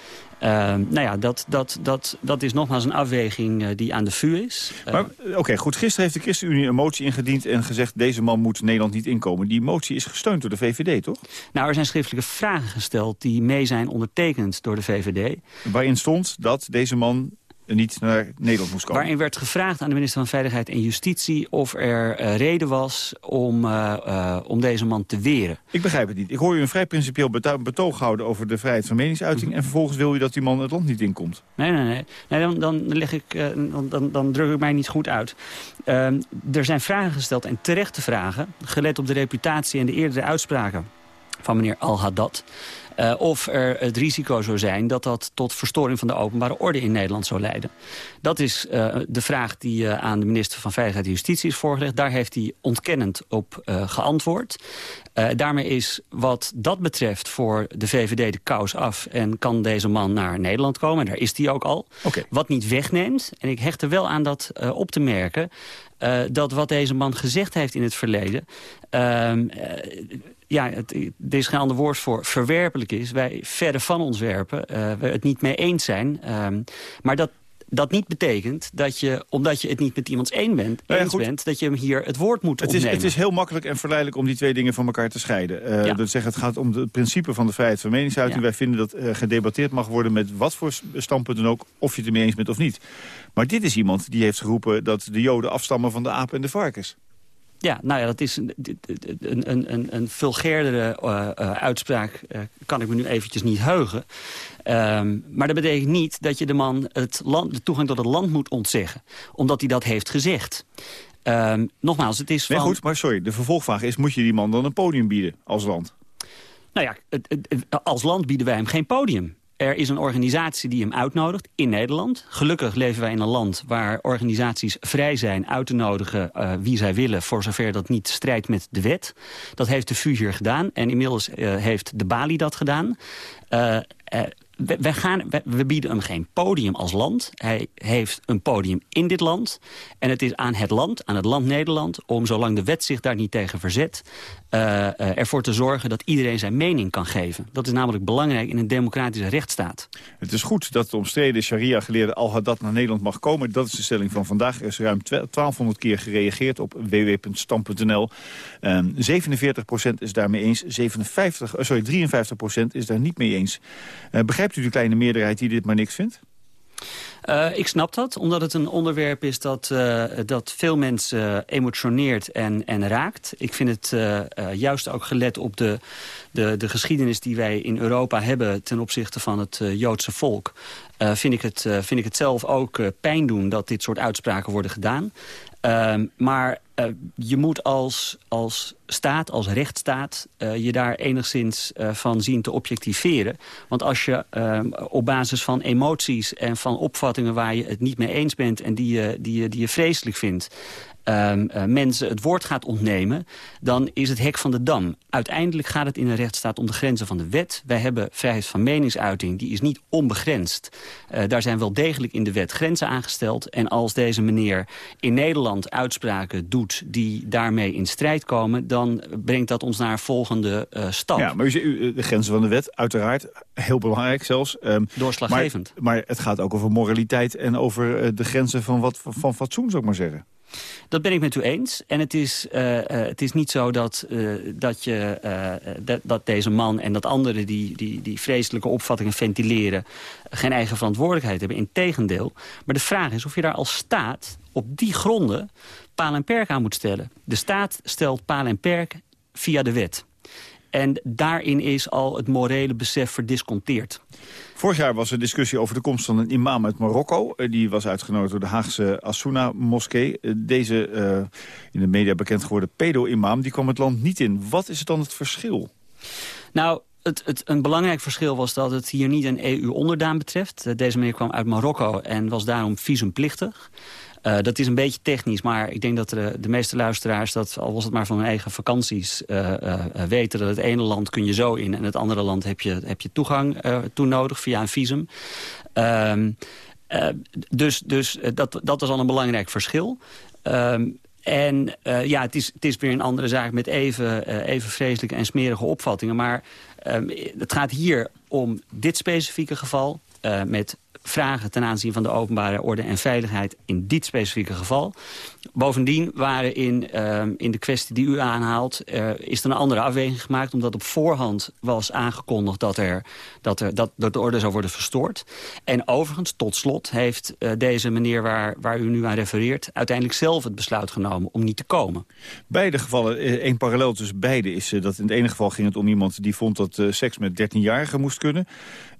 uh, nou ja, dat, dat, dat, dat is nogmaals een afweging uh, die aan de VU is. Uh, Oké, okay, goed. Gisteren heeft de ChristenUnie een motie ingediend... en gezegd, deze man moet Nederland niet inkomen. Die motie is gesteund door de VVD, toch? Nou, er zijn schriftelijke vragen gesteld... die mee zijn ondertekend door de VVD. Waarin stond dat deze man niet naar Nederland moest komen. Waarin werd gevraagd aan de minister van Veiligheid en Justitie... of er uh, reden was om, uh, uh, om deze man te weren. Ik begrijp het niet. Ik hoor u een vrij principieel betoog houden over de vrijheid van meningsuiting... Mm -hmm. en vervolgens wil u dat die man het land niet inkomt. Nee, nee, nee. nee dan, dan, leg ik, dan, dan druk ik mij niet goed uit. Ehm, er zijn vragen gesteld en terechte vragen... gelet op de reputatie en de eerdere uitspraken van meneer Al-Haddad... Uh, of er het risico zou zijn dat dat tot verstoring van de openbare orde in Nederland zou leiden. Dat is uh, de vraag die uh, aan de minister van Veiligheid en Justitie is voorgelegd. Daar heeft hij ontkennend op geantwoord. daarmee is wat dat betreft voor de VVD de kous af... en kan deze man naar Nederland komen. En daar is hij ook al. Okay. Wat niet wegneemt, en ik hecht er wel aan dat op te merken... dat wat deze man gezegd heeft in het verleden... Ehm, ja, het, er is geen ander woord voor, verwerpelijk is. Wij verder van ons werpen, uh, we het niet mee eens zijn. Um, maar dat, dat niet betekent dat je, omdat je het niet met iemands een bent, nou eens bent... dat je hem hier het woord moet het is, Het is heel makkelijk en verleidelijk om die twee dingen van elkaar te scheiden. Uh, ja. Dat zeggen, het gaat om het principe van de vrijheid van meningsuiting. Wij vinden dat uh, gedebatteerd mag worden met wat voor standpunten ook... of je het ermee eens bent of niet. Maar dit is iemand die heeft geroepen dat de joden afstammen van de apen en de varkens. Ja, nou ja, dat is een, een, een, een uh, uh, uitspraak. Uh, kan ik me nu eventjes niet heugen. Um, maar dat betekent niet dat je de man het land, de toegang tot het land moet ontzeggen. Omdat hij dat heeft gezegd. Um, nogmaals, het is van... Nee, goed, maar sorry, de vervolgvraag is... moet je die man dan een podium bieden als land? Nou ja, als land bieden wij hem geen podium. Er is een organisatie die hem uitnodigt in Nederland. Gelukkig leven wij in een land waar organisaties vrij zijn uit te nodigen uh, wie zij willen, voor zover dat niet strijdt met de wet. Dat heeft de VU hier gedaan en inmiddels uh, heeft de Bali dat gedaan. Uh, we, bieden hem geen podium als land. Hij heeft een podium in dit land. En het is aan het land, aan het land Nederland... om zolang de wet zich daar niet tegen verzet... Uh, uh, ervoor te zorgen dat iedereen zijn mening kan geven. Dat is namelijk belangrijk in een democratische rechtsstaat. Het is goed dat de omstreden sharia-geleerde Al-Haddad naar Nederland mag komen. Dat is de stelling van vandaag. Er is ruim 1200 keer gereageerd op www.stam.nl. Um, 47% is daarmee eens. 57, uh, sorry, 53% is daar niet mee eens. Uh, begrijpt u de kleine meerderheid die dit maar niks vindt? Uh, ik snap dat, omdat het een onderwerp is dat, uh, dat veel mensen emotioneert en, en raakt. Ik vind het uh, juist ook gelet op de, de, de geschiedenis die wij in Europa hebben... ten opzichte van het Joodse volk. Vind, ik het, vind ik het zelf ook pijn doen dat dit soort uitspraken worden gedaan. Ehm, maar je moet als, als staat, als rechtsstaat... Je daar enigszins van zien te objectiveren. Want als je ehm, op basis van emoties en van opvattingen... waar je het niet mee eens bent en die je, die je, die je vreselijk vindt um, uh, mensen het woord gaat ontnemen... dan is het hek van de dam. Uiteindelijk gaat het in een rechtsstaat om de grenzen van de wet. Wij hebben vrijheid van meningsuiting, die is niet onbegrensd. Uh, daar zijn wel degelijk in de wet grenzen aangesteld. En als deze meneer in Nederland uitspraken doet... die daarmee in strijd komen... dan brengt dat ons naar een volgende uh, stap. Ja, maar u, u, de grenzen van de wet, uiteraard, heel belangrijk zelfs. Um, Doorslaggevend. Maar, maar, het gaat ook over moraliteit en over de grenzen van, wat, van fatsoen, zou ik maar zeggen. Dat ben ik met u eens. En het is, uh, uh, het is niet zo dat, uh, dat, je, dat, dat, deze man en dat anderen die, die, die vreselijke opvattingen ventileren... geen eigen verantwoordelijkheid hebben. Integendeel. Maar de vraag is of je daar als staat op die gronden paal en perk aan moet stellen. De staat stelt paal en perk via de wet. En daarin is al het morele besef verdisconteerd. Vorig jaar was er discussie over de komst van een imam uit Marokko. Eh, die was uitgenodigd door de Haagse Assouna-moskee. Eh, deze uh, in de media bekend geworden pedo-imam die kwam het land niet in. Wat is dan het verschil? Nou, het, het, een belangrijk verschil was dat het hier niet een EU-onderdaan betreft. Deze meneer kwam uit Marokko en was daarom visumplichtig. Uh, dat is een beetje technisch, maar ik denk dat de, de, meeste luisteraars... dat al was het maar van hun eigen vakanties uh, uh, weten... dat het ene land kun je zo in en het andere land heb je, heb je toegang toe nodig via een visum. Ehm, dus dus dat, dat is al een belangrijk verschil. Um, en ja, het is, het is weer een andere zaak met even, even vreselijke en smerige opvattingen. Maar um, het gaat hier om dit specifieke geval... Met vragen ten aanzien van de openbare orde en veiligheid in dit specifieke geval. Bovendien waren in, uh, in de kwestie die u aanhaalt... Uh, is er een andere afweging gemaakt... omdat op voorhand was aangekondigd dat, er, dat, er, dat, de orde zou worden verstoord. En overigens, tot slot, heeft uh, deze meneer waar, waar u nu aan refereert... uiteindelijk zelf het besluit genomen om niet te komen. Beide gevallen, één parallel tussen beide is dat in het ene geval ging het om iemand... die vond dat seks met 13-jarigen moest kunnen.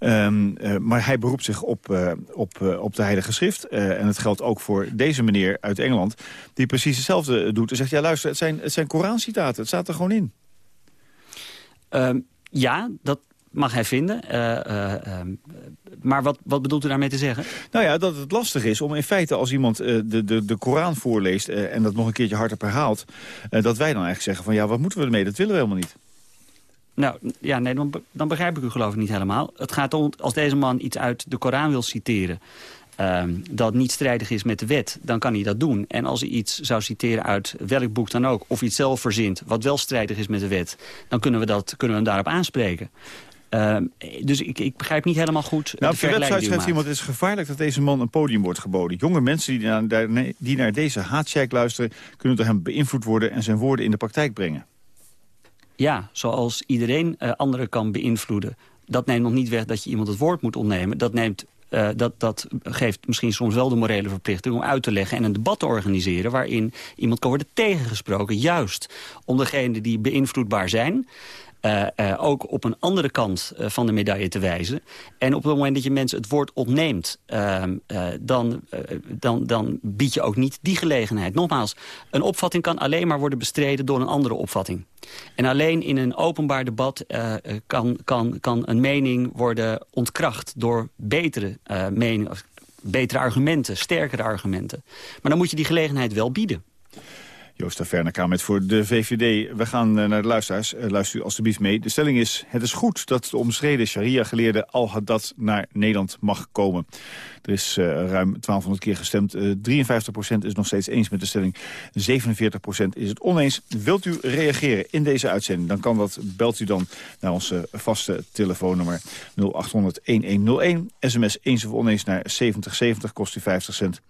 Um, maar hij beroept zich op, op, op de Heilige Schrift. en het geldt ook voor deze meneer uit Engeland die precies hetzelfde doet. En zegt, ja luister, het zijn, het zijn Korancitaten. Het staat er gewoon in. Um, ja, dat mag hij vinden. Uh, uh, uh, maar wat, wat bedoelt u daarmee te zeggen? Nou ja, dat het lastig is om in feite als iemand de, de, de Koran voorleest... en dat nog een keertje hardop herhaalt... dat wij dan eigenlijk zeggen van ja, wat moeten we ermee? Dat willen we helemaal niet. Nou, ja, nee, dan, dan begrijp ik u geloof ik niet helemaal. Het gaat om, als deze man iets uit de Koran wil citeren... ehm, dat niet strijdig is met de wet, dan kan hij dat doen. En als hij iets zou citeren uit welk boek dan ook... of iets zelf verzint wat wel strijdig is met de wet... dan kunnen we, dat, kunnen we hem daarop aanspreken. Ehm, dus ik, ik, begrijp niet helemaal goed nou, Op de website schrijft iemand, het is gevaarlijk dat deze man een podium wordt geboden. Jonge mensen die naar, die naar deze haatcheck luisteren... kunnen door hem beïnvloed worden en zijn woorden in de praktijk brengen. Ja, zoals iedereen uh, anderen kan beïnvloeden. Dat neemt nog niet weg dat je iemand het woord moet ontnemen. Dat neemt uh, dat, dat geeft misschien soms wel de morele verplichting om uit te leggen... en een debat te organiseren waarin iemand kan worden tegengesproken. Juist om degenen die beïnvloedbaar zijn... Uh, uh, ook op een andere kant uh, van de medaille te wijzen. En op het moment dat je mensen het woord ontneemt... Ehm, dan, dan, dan bied je ook niet die gelegenheid. Nogmaals, een opvatting kan alleen maar worden bestreden door een andere opvatting. En alleen in een openbaar debat kan, kan, kan een mening worden ontkracht... door betere meningen, betere argumenten, sterkere argumenten. Maar dan moet je die gelegenheid wel bieden. Joost met voor de VVD. We gaan eh, naar de luisteraars. Uh, luister u alstublieft mee. De stelling is, het is goed dat de omstreden sharia-geleerde Al-Haddad naar Nederland mag komen. Er is uh, ruim 1200 keer gestemd. 53% is nog steeds eens met de stelling. 47% is het oneens. Wilt u reageren in deze uitzending? Dan kan dat. Belt u dan naar onze vaste telefoonnummer 0800-1101. SMS eens of oneens naar 7070 kost u 50 cent.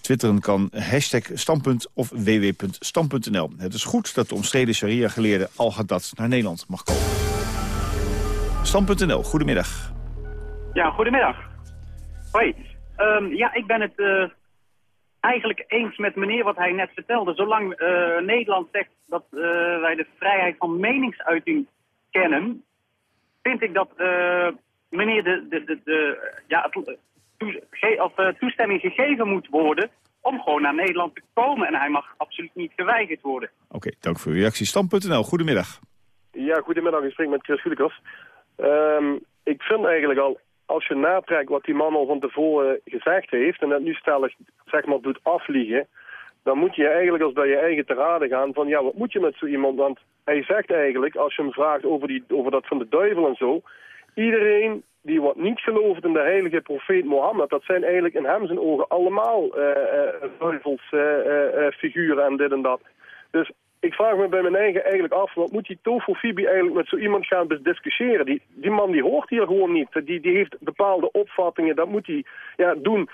twitteren kan hashtag standpunt of www Stam.nl. Het is goed dat de omstreden sharia-geleerde Al-Haddad naar Nederland mag komen. Stam.nl, goedemiddag. Ja, goedemiddag. Hoi. Um, ja, ik ben het uh, eigenlijk eens met meneer wat hij net vertelde. Zolang uh, Nederland zegt dat uh, wij de vrijheid van meningsuiting kennen... vind ik dat meneer de, de, de, de ja, toestemming gegeven moet worden om gewoon naar Nederland te komen. En hij mag absoluut niet geweigerd worden. Oké, dank voor uw reactie. Stam.nl, goedemiddag. Ja, goedemiddag. Ik spreek met Chris Gulikers. Um, ik vind eigenlijk al, als je natrekt wat die man al van tevoren gezegd heeft... en dat nu stellig, zeg maar, doet afliegen... dan moet je eigenlijk als bij je eigen te raden gaan van... ja, wat moet je met zo iemand? Want hij zegt eigenlijk, als je hem vraagt over, die, over dat van de duivel en zo... iedereen die wat niet gelooft in de heilige profeet Mohammed, dat zijn eigenlijk in hem zijn ogen allemaal uh, duivelsfiguren en dit en dat. Dus ik vraag me bij mijn eigen eigenlijk af, wat moet die tofofibie eigenlijk met zo iemand gaan discussiëren? Die, die man die hoort hier gewoon niet. Die, die heeft bepaalde opvattingen, dat moet hij ja, doen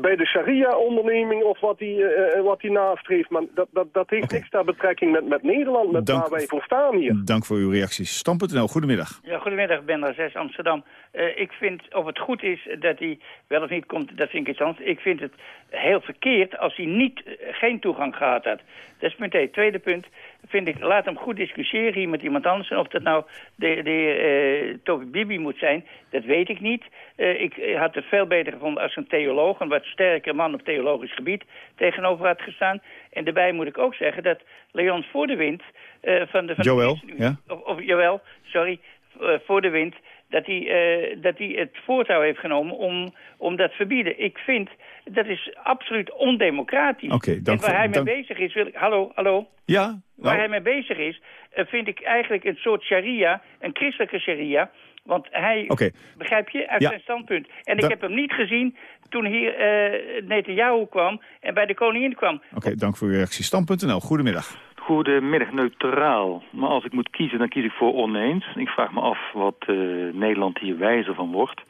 bij de sharia-onderneming of wat hij uh, wat die nastreeft. Maar dat, dat, dat heeft niks ter betrekking met, met Nederland, met waar wij voor staan hier. Dank voor uw reacties. Stam.nl, goedemiddag. Ja, goedemiddag, Ben 6 Amsterdam. Uh, ik vind, of het goed is dat hij wel of niet komt, dat vind ik iets anders. Ik vind het heel verkeerd als hij niet, geen toegang gehad had. Dat is punt 1. Tweede punt, vind ik, laat hem goed discussiëren hier met iemand anders. En of dat nou de, de uh, Bibi moet zijn, dat weet ik niet. Uh, ik had het veel beter gevonden als een theoloog, een wat sterker man op theologisch gebied, tegenover had gestaan. En daarbij moet ik ook zeggen dat Leon voor de wind... Uh, van de, van Joël, ja? Of, of Joël, sorry, voor de wind dat hij, dat hij het voortouw heeft genomen om, om dat te verbieden. Ik vind, dat is absoluut ondemocratisch. Oké, dank en waar hij dank... mee bezig is, wil ik... Hallo, hallo? Ja? Nou... Waar hij mee bezig is, uh, vind ik eigenlijk een soort sharia, een christelijke sharia... Want hij, okay. begrijp je, uit ja. zijn standpunt. En ik heb hem niet gezien toen hier uh, Netanyahu kwam en bij de koningin kwam. Oké, okay, dank voor uw reactie. Stam.nl, goedemiddag. Goedemiddag, neutraal. Maar als ik moet kiezen, dan kies ik voor oneens. Ik vraag me af wat uh, Nederland hier wijzer van wordt.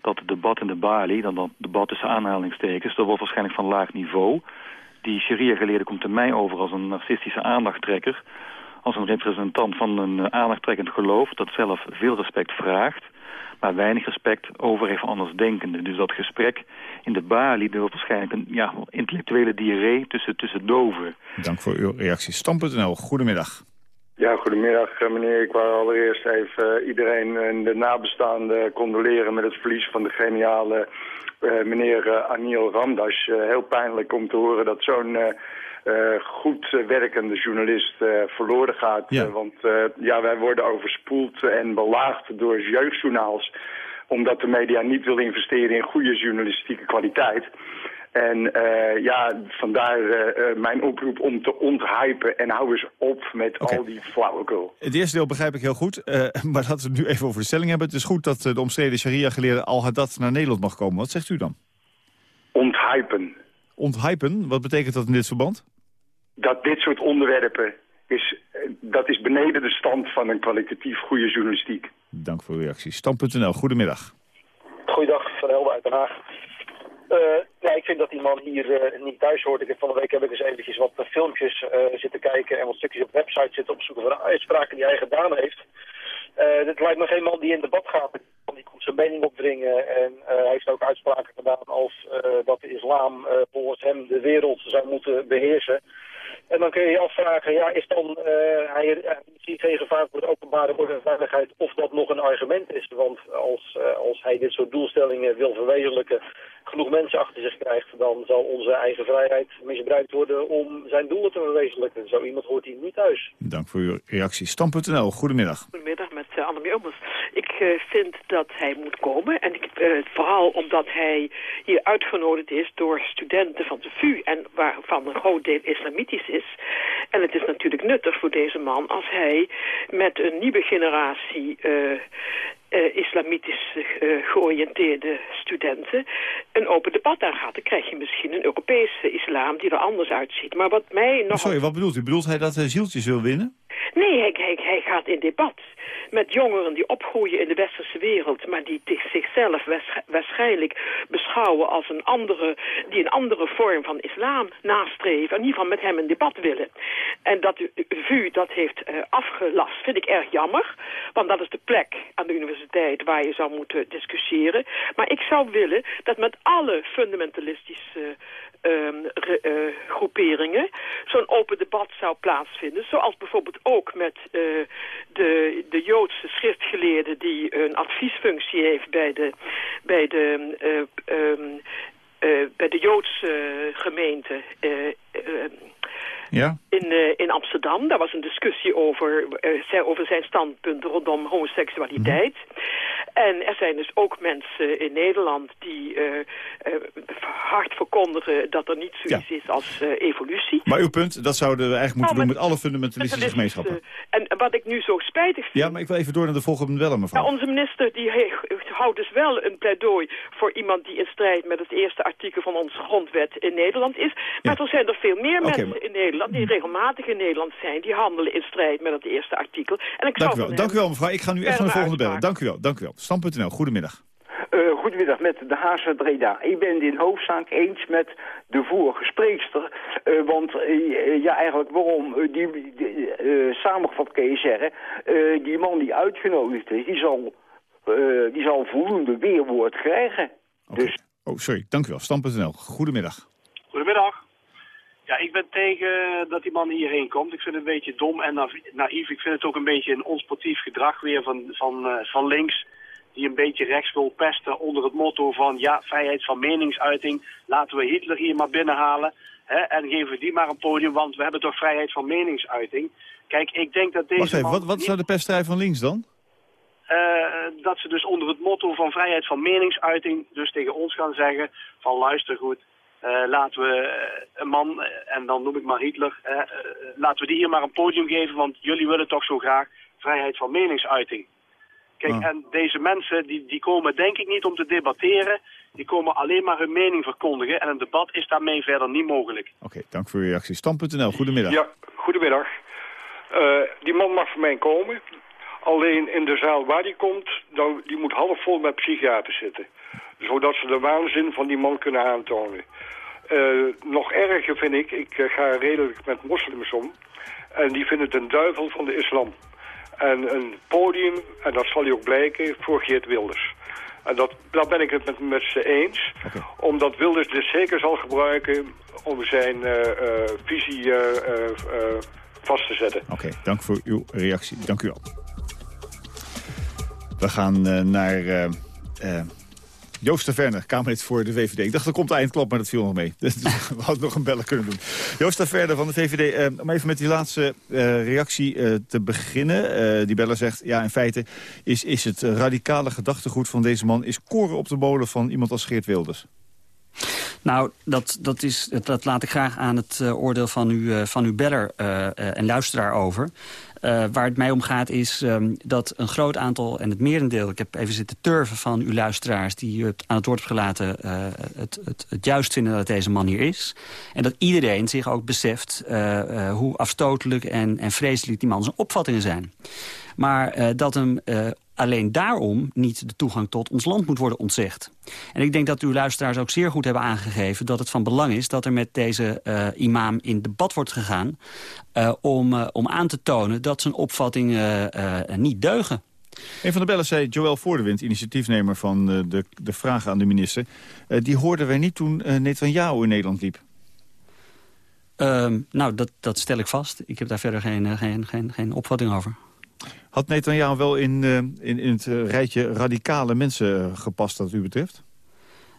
Dat het debat in de Bali, dan dat debat tussen aanhalingstekens... dat wordt waarschijnlijk van laag niveau. Die sharia-geleerde komt er mij over als een narcistische aandachttrekker... als een representant van een aandachttrekkend geloof... dat zelf veel respect vraagt maar weinig respect over heeft andersdenkenden. Dus dat gesprek in de Bali wordt waarschijnlijk een ja, intellectuele diarree tussen, tussen doven. Dank voor uw reactie. Stam.nl, goedemiddag. Ja, goedemiddag meneer. Ik wou allereerst even uh, iedereen en de nabestaanden condoleren met het verlies van de geniale uh, meneer uh, Anil Ramdas. heel pijnlijk om te horen dat zo'n goed werkende journalist verloren gaat. Ja. Want ja, wij worden overspoeld en belaagd door jeugdjournaals... omdat de media niet wil investeren in goede journalistieke kwaliteit. En ja, vandaar mijn oproep om te onthypen en hou eens op met okay. al die flauwekul. Het eerste deel begrijp ik heel goed, maar laten we het nu even over de stelling hebben. Het is goed dat de omstreden sharia-geleerde Al-Haddad naar Nederland mag komen. Wat zegt u dan? onthypen. Onthypen? Wat betekent dat in dit verband? Dat dit soort onderwerpen, is, eh, dat is beneden de stand van een kwalitatief goede journalistiek. Dank voor uw reactie. Stam.nl, goedemiddag. Goeiedag, Van Helder uit Den Haag. Uh, ik vind dat die man hier uh, niet thuis hoort. Ik heb van de week heb ik eens eventjes wat filmpjes uh, zitten kijken en wat stukjes op website zitten opzoeken van uitspraken die hij gedaan heeft. dit lijkt me geen man die in debat gaat. Die komt zijn mening opdringen en hij heeft ook uitspraken gedaan als dat de islam volgens hem de wereld zou moeten beheersen. En dan kun je je afvragen, ja, is dan uh, hij, hij ziet geen gevaar voor de openbare orde en veiligheid of dat nog een argument is? Want als, als hij dit soort doelstellingen wil verwezenlijken, genoeg mensen achter zich krijgt, dan zal onze eigen vrijheid misbruikt worden om zijn doelen te verwezenlijken. Zo iemand hoort hier niet thuis. Dank voor uw reactie. Stam.nl, goedemiddag. Goedemiddag met uh, Annemie Ommers. Ik uh, vind dat hij moet komen. En ik, uh, vooral omdat hij hier uitgenodigd is door studenten van de VU. En waarvan een groot deel islamitisch is. En het is natuurlijk nuttig voor deze man als hij met een nieuwe generatie uh, islamitisch uh, georiënteerde studenten een open debat aangaat. Dan krijg je misschien een Europese islam die er anders uitziet. Maar wat mij nog... Sorry, wat bedoelt u? Bedoelt hij dat hij zieltjes wil winnen? Nee, hij, hij, hij gaat in debat met jongeren die opgroeien in de westerse wereld... maar die zichzelf waarschijnlijk beschouwen als een andere... die een andere vorm van islam nastreven... en in ieder geval met hem een debat willen. En dat VU dat heeft uh, afgelast, vind ik erg jammer. Want dat is de plek aan de universiteit waar je zou moeten discussiëren. Maar ik zou willen dat met alle fundamentalistische uh, uh, groeperingen zo'n open debat zou plaatsvinden. Zoals bijvoorbeeld ook met uh, de, de Joodse schriftgeleerde die een adviesfunctie heeft bij de, bij de, um, bij de Joodse gemeente ja? in, uh, in Amsterdam. Daar was een discussie over, uh, over zijn standpunt rondom homoseksualiteit. Mm -hmm. En er zijn dus ook mensen in Nederland die uh, hard verkondigen dat er niet zoiets ja. is als evolutie. Maar uw punt, dat zouden we eigenlijk moeten nou, doen met alle fundamentalistische gemeenschappen. En wat ik nu zo spijtig vind... Ja, maar ik wil even door naar de volgende bellen, mevrouw. Onze minister die houdt dus wel een pleidooi voor iemand die in strijd met het eerste artikel van onze grondwet in Nederland is. Maar ja. er zijn er veel meer okay, mensen maar... in Nederland die regelmatig in Nederland zijn, die handelen in strijd met het eerste artikel. En ik dank zou u wel, dank u wel mevrouw. Ik ga nu echt naar de volgende bellen. Dank u wel, dank u wel. Stam.nl, goedemiddag. Uh, goedemiddag, met de Haagse Breda. Ik ben het in hoofdzaak eens met de vorige spreekster. Uh, want uh, ja, eigenlijk waarom, die, die samengevat kan je zeggen, die man die uitgenodigd is, die zal, die zal voldoende weerwoord krijgen. Okay. Dus... Oh, sorry, dank u wel. Stam.nl, goedemiddag. Goedemiddag. Ja, ik ben tegen dat die man hierheen komt. Ik vind het een beetje dom en naïef. Ik vind het ook een beetje een onsportief gedrag weer van, van, uh, van links. Die een beetje rechts wil pesten onder het motto van... ja, vrijheid van meningsuiting. Laten we Hitler hier maar binnenhalen. Hè, en geven die maar een podium, want we hebben toch vrijheid van meningsuiting. Kijk, ik denk dat deze Wacht even, man wat, wat is nou de pesterij van links dan? Uh, dat ze dus onder het motto van vrijheid van meningsuiting... dus tegen ons gaan zeggen van luister goed... Uh, laten we uh, een man, uh, en dan noem ik maar Hitler, laten we die hier maar een podium geven, want jullie willen toch zo graag vrijheid van meningsuiting. Kijk, en deze mensen die, die komen denk ik niet om te debatteren, die komen alleen maar hun mening verkondigen en een debat is daarmee verder niet mogelijk. Oké, dank voor uw reactie. Stam.nl, goedemiddag. Ja, goedemiddag. Uh, die man mag voor mij komen. Alleen in de zaal waar die komt, dan, die moet half vol met psychiaters zitten. Zodat ze de waanzin van die man kunnen aantonen. Uh, nog erger vind ik, ik uh, ga redelijk met moslims om. En die vinden het een duivel van de islam. En een podium, en dat zal hij ook blijken, voor Geert Wilders. En dat, daar ben ik het met, met ze eens. Okay. Omdat Wilders dit zeker zal gebruiken om zijn uh, visie vast te zetten. Oké, okay, dank voor uw reactie. Dank u wel. We gaan naar... Joost Taverne, Kamerlid voor de VVD. Ik dacht, er komt eindklap, maar dat viel nog mee. Dus we hadden nog een bellen kunnen doen. Joost Taverne van de VVD, eh, om even met die laatste uh, reactie uh, te beginnen. Die beller zegt, ja, in feite is, is het radicale gedachtegoed van deze man... is koren op de molen van iemand als Geert Wilders. Nou, dat, dat, is, dat laat ik graag aan het oordeel van, u, van uw beller en luisteraar over. Uh, waar het mij om gaat is um, dat een groot aantal, en het merendeel... ik heb even zitten turven van uw luisteraars... die u aan het woord hebt gelaten... Uh, het, het, het, juist vinden dat deze man hier is. En dat iedereen zich ook beseft uh, hoe afstotelijk en, en vreselijk die man zijn opvattingen zijn. Maar dat hem alleen daarom niet de toegang tot ons land moet worden ontzegd. En ik denk dat uw luisteraars ook zeer goed hebben aangegeven... dat het van belang is dat er met deze uh, imam in debat wordt gegaan... Uh, om, uh, om aan te tonen dat zijn opvattingen niet deugen. Een van de bellen zei Joël Voordewind, initiatiefnemer van de, de vragen aan de minister. die hoorden wij niet toen Netanyahu in Nederland liep. Ehm, nou, dat, dat stel ik vast. Ik heb daar verder geen, geen, geen, geen opvatting over. Had Netanyahu wel in, uh, in, in het uh, rijtje radicale mensen uh, gepast dat u betreft?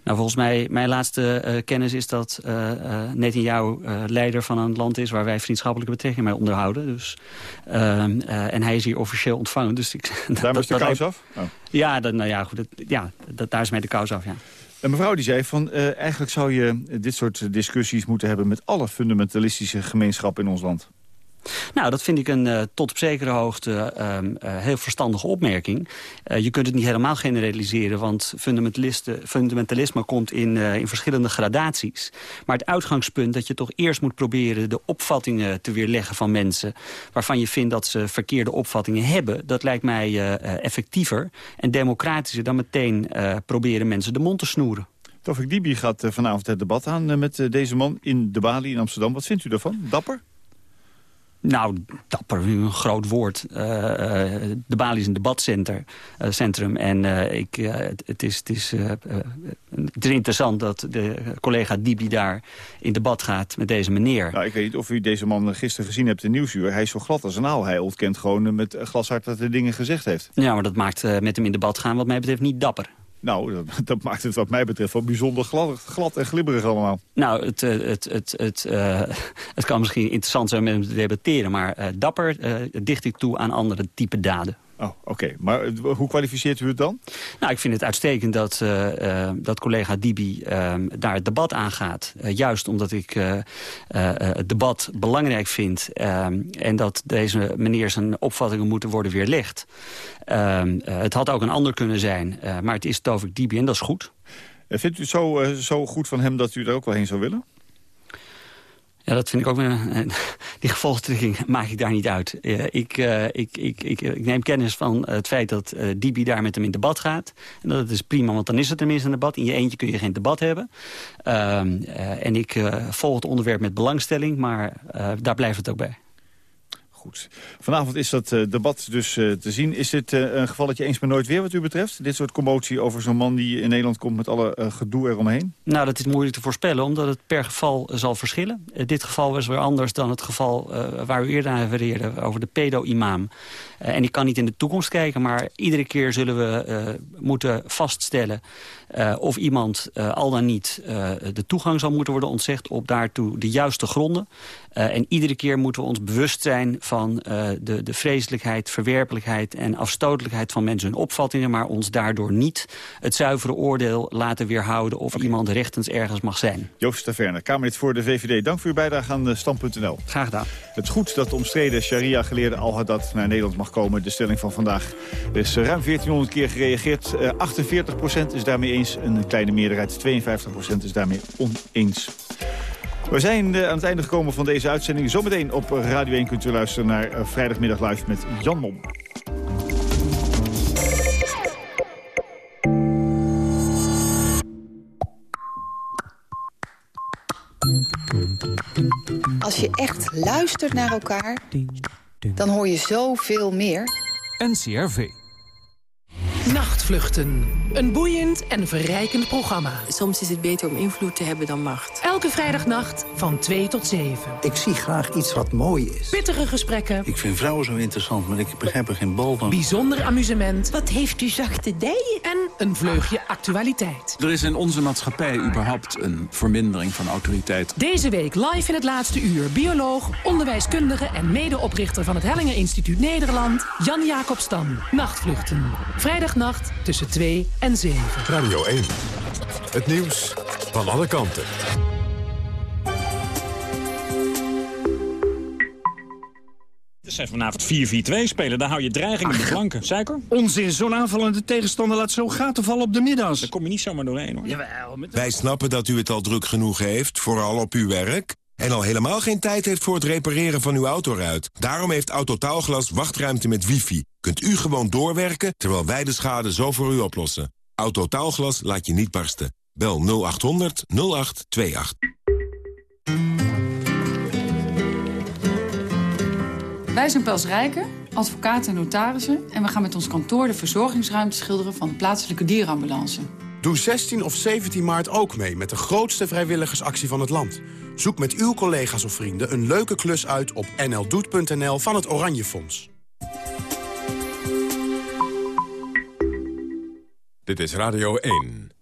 Nou, volgens mij, mijn laatste uh, kennis is dat uh, uh, Netanyahu leider van een land is... waar wij vriendschappelijke betrekkingen mee onderhouden. Dus, ehm, en hij is hier officieel ontvangen. Dus ik, daar is de kous af? Oh. Ja, dat, nou ja, goed, dat, ja dat, daar is mij de kous af, ja. En mevrouw die zei van, eigenlijk zou je dit soort discussies moeten hebben... met alle fundamentalistische gemeenschappen in ons land. Nou, dat vind ik een uh, tot op zekere hoogte uh, uh, heel verstandige opmerking. Eh, je kunt het niet helemaal generaliseren, want fundamentalisme komt in, eh, in verschillende gradaties. Maar het uitgangspunt dat je toch eerst moet proberen de opvattingen te weerleggen van mensen... waarvan je vindt dat ze verkeerde opvattingen hebben, dat lijkt mij eh, effectiever en democratischer dan meteen proberen mensen de mond te snoeren. Tofik Dibi gaat vanavond het debat aan met deze man in de Bali in Amsterdam. Wat vindt u daarvan? Dapper? Nou, dapper, een groot woord. Uh, de Bali is een debatcentrum. Uh, en ik, het, is, het, is, het is interessant dat de collega Dibi daar in debat gaat met deze meneer. Nou, ik weet niet of u deze man gisteren gezien hebt in Nieuwsuur. Hij is zo glad als een aal. Hij ontkent gewoon met glashard dat hij dingen gezegd heeft. Ja, maar dat maakt met hem in debat gaan wat mij betreft niet dapper. Nou, dat, maakt het wat mij betreft wel bijzonder glad, glad en glibberig allemaal. Nou, het, het, het, het, het, uh, het kan misschien interessant zijn hem te debatteren... maar uh, dapper uh, dicht ik toe aan andere type daden. Oh, oké. Maar hoe kwalificeert u het dan? Nou, ik vind het uitstekend dat, uh, uh, dat collega Dibi uh, daar het debat aangaat. juist omdat ik het debat belangrijk vind... en dat deze meneer zijn opvattingen moeten worden weerlegd. Ehm, het had ook een ander kunnen zijn, maar het is Tovik Dibi en dat is goed. Vindt u het zo, zo goed van hem dat u er ook wel heen zou willen? Ja, dat vind ik ook. Die gevolgtrekking maak ik daar niet uit. Ik, uh, ik, ik, ik, ik, neem kennis van het feit dat uh, Dibi daar met hem in debat gaat. En dat is prima, want dan is het tenminste een debat. In je eentje kun je geen debat hebben. Ehm, en ik volg het onderwerp met belangstelling, maar daar blijft het ook bij. Vanavond is dat uh, debat dus uh, te zien. Is dit uh, een gevalletje eens maar nooit weer wat u betreft? Dit soort commotie over zo'n man die in Nederland komt met alle gedoe eromheen? Nou, dat is moeilijk te voorspellen, omdat het per geval zal verschillen. dit geval was weer anders dan het geval waar u eerder aan refereerde... over de pedo-imam. En ik kan niet in de toekomst kijken, maar iedere keer zullen we moeten vaststellen... of iemand al dan niet de toegang zal moeten worden ontzegd... op daartoe de juiste gronden. en iedere keer moeten we ons bewust zijn van de, de vreselijkheid, verwerpelijkheid en afstotelijkheid van mensen hun opvattingen, maar ons daardoor niet het zuivere oordeel laten weerhouden of iemand rechtens ergens mag zijn. Joost Taverne, Kamerlid voor de VVD. Dank voor uw bijdrage aan Stand.nl. Graag gedaan. Het is goed dat de omstreden sharia-geleerde Al-Haddad naar Nederland mag komen. De stelling van vandaag. Is ruim 1400 keer gereageerd. Uh, 48% is daarmee eens. Een kleine meerderheid, 52% is daarmee oneens. We zijn eh, aan het einde gekomen van deze uitzending. Zometeen op Radio 1 kunt u luisteren naar eh, Vrijdagmiddag Live met Jan Mom. Als je echt luistert naar elkaar, dan hoor je zoveel meer. NCRV. Nachtvluchten. Een boeiend en verrijkend programma. Soms is het beter om invloed te hebben dan macht. Elke vrijdagnacht van 2 tot 7. Ik zie graag iets wat mooi is. Pittige gesprekken. Ik vind vrouwen zo interessant, maar ik begrijp er geen bal van. Bijzonder amusement. Wat heeft u zachte dijen? En een vleugje actualiteit. Er is in onze maatschappij überhaupt een vermindering van autoriteit. Deze week live in het laatste uur. Bioloog, onderwijskundige en medeoprichter van het Hellinger Instituut Nederland... Jan Jacob Stam. Nachtvluchten. Vrijdagnacht tussen 2 en 7. Radio 1. Het nieuws van alle kanten. 6 vanavond 4-4-2 spelen. Daar hou je dreiging in de flanken. Suiker? Onzin, zo'n aanvallende tegenstander laat zo gaten vallen op de middags. Daar kom je niet zomaar doorheen, hoor. Jawel, met... Wij snappen dat u het al druk genoeg heeft, vooral op uw werk... en al helemaal geen tijd heeft voor het repareren van uw autoruit. Daarom heeft Autotaalglas wachtruimte met wifi. Kunt u gewoon doorwerken, terwijl wij de schade zo voor u oplossen. Autotaalglas laat je niet barsten. Bel 0800 0828. Wij zijn Pels Rijken, advocaten en notarissen... en we gaan met ons kantoor de verzorgingsruimte schilderen... van de plaatselijke dierenambulance. Doe 16 of 17 maart ook mee met de grootste vrijwilligersactie van het land. Zoek met uw collega's of vrienden een leuke klus uit op nldoet.nl van het Oranje Fonds. Dit is Radio 1.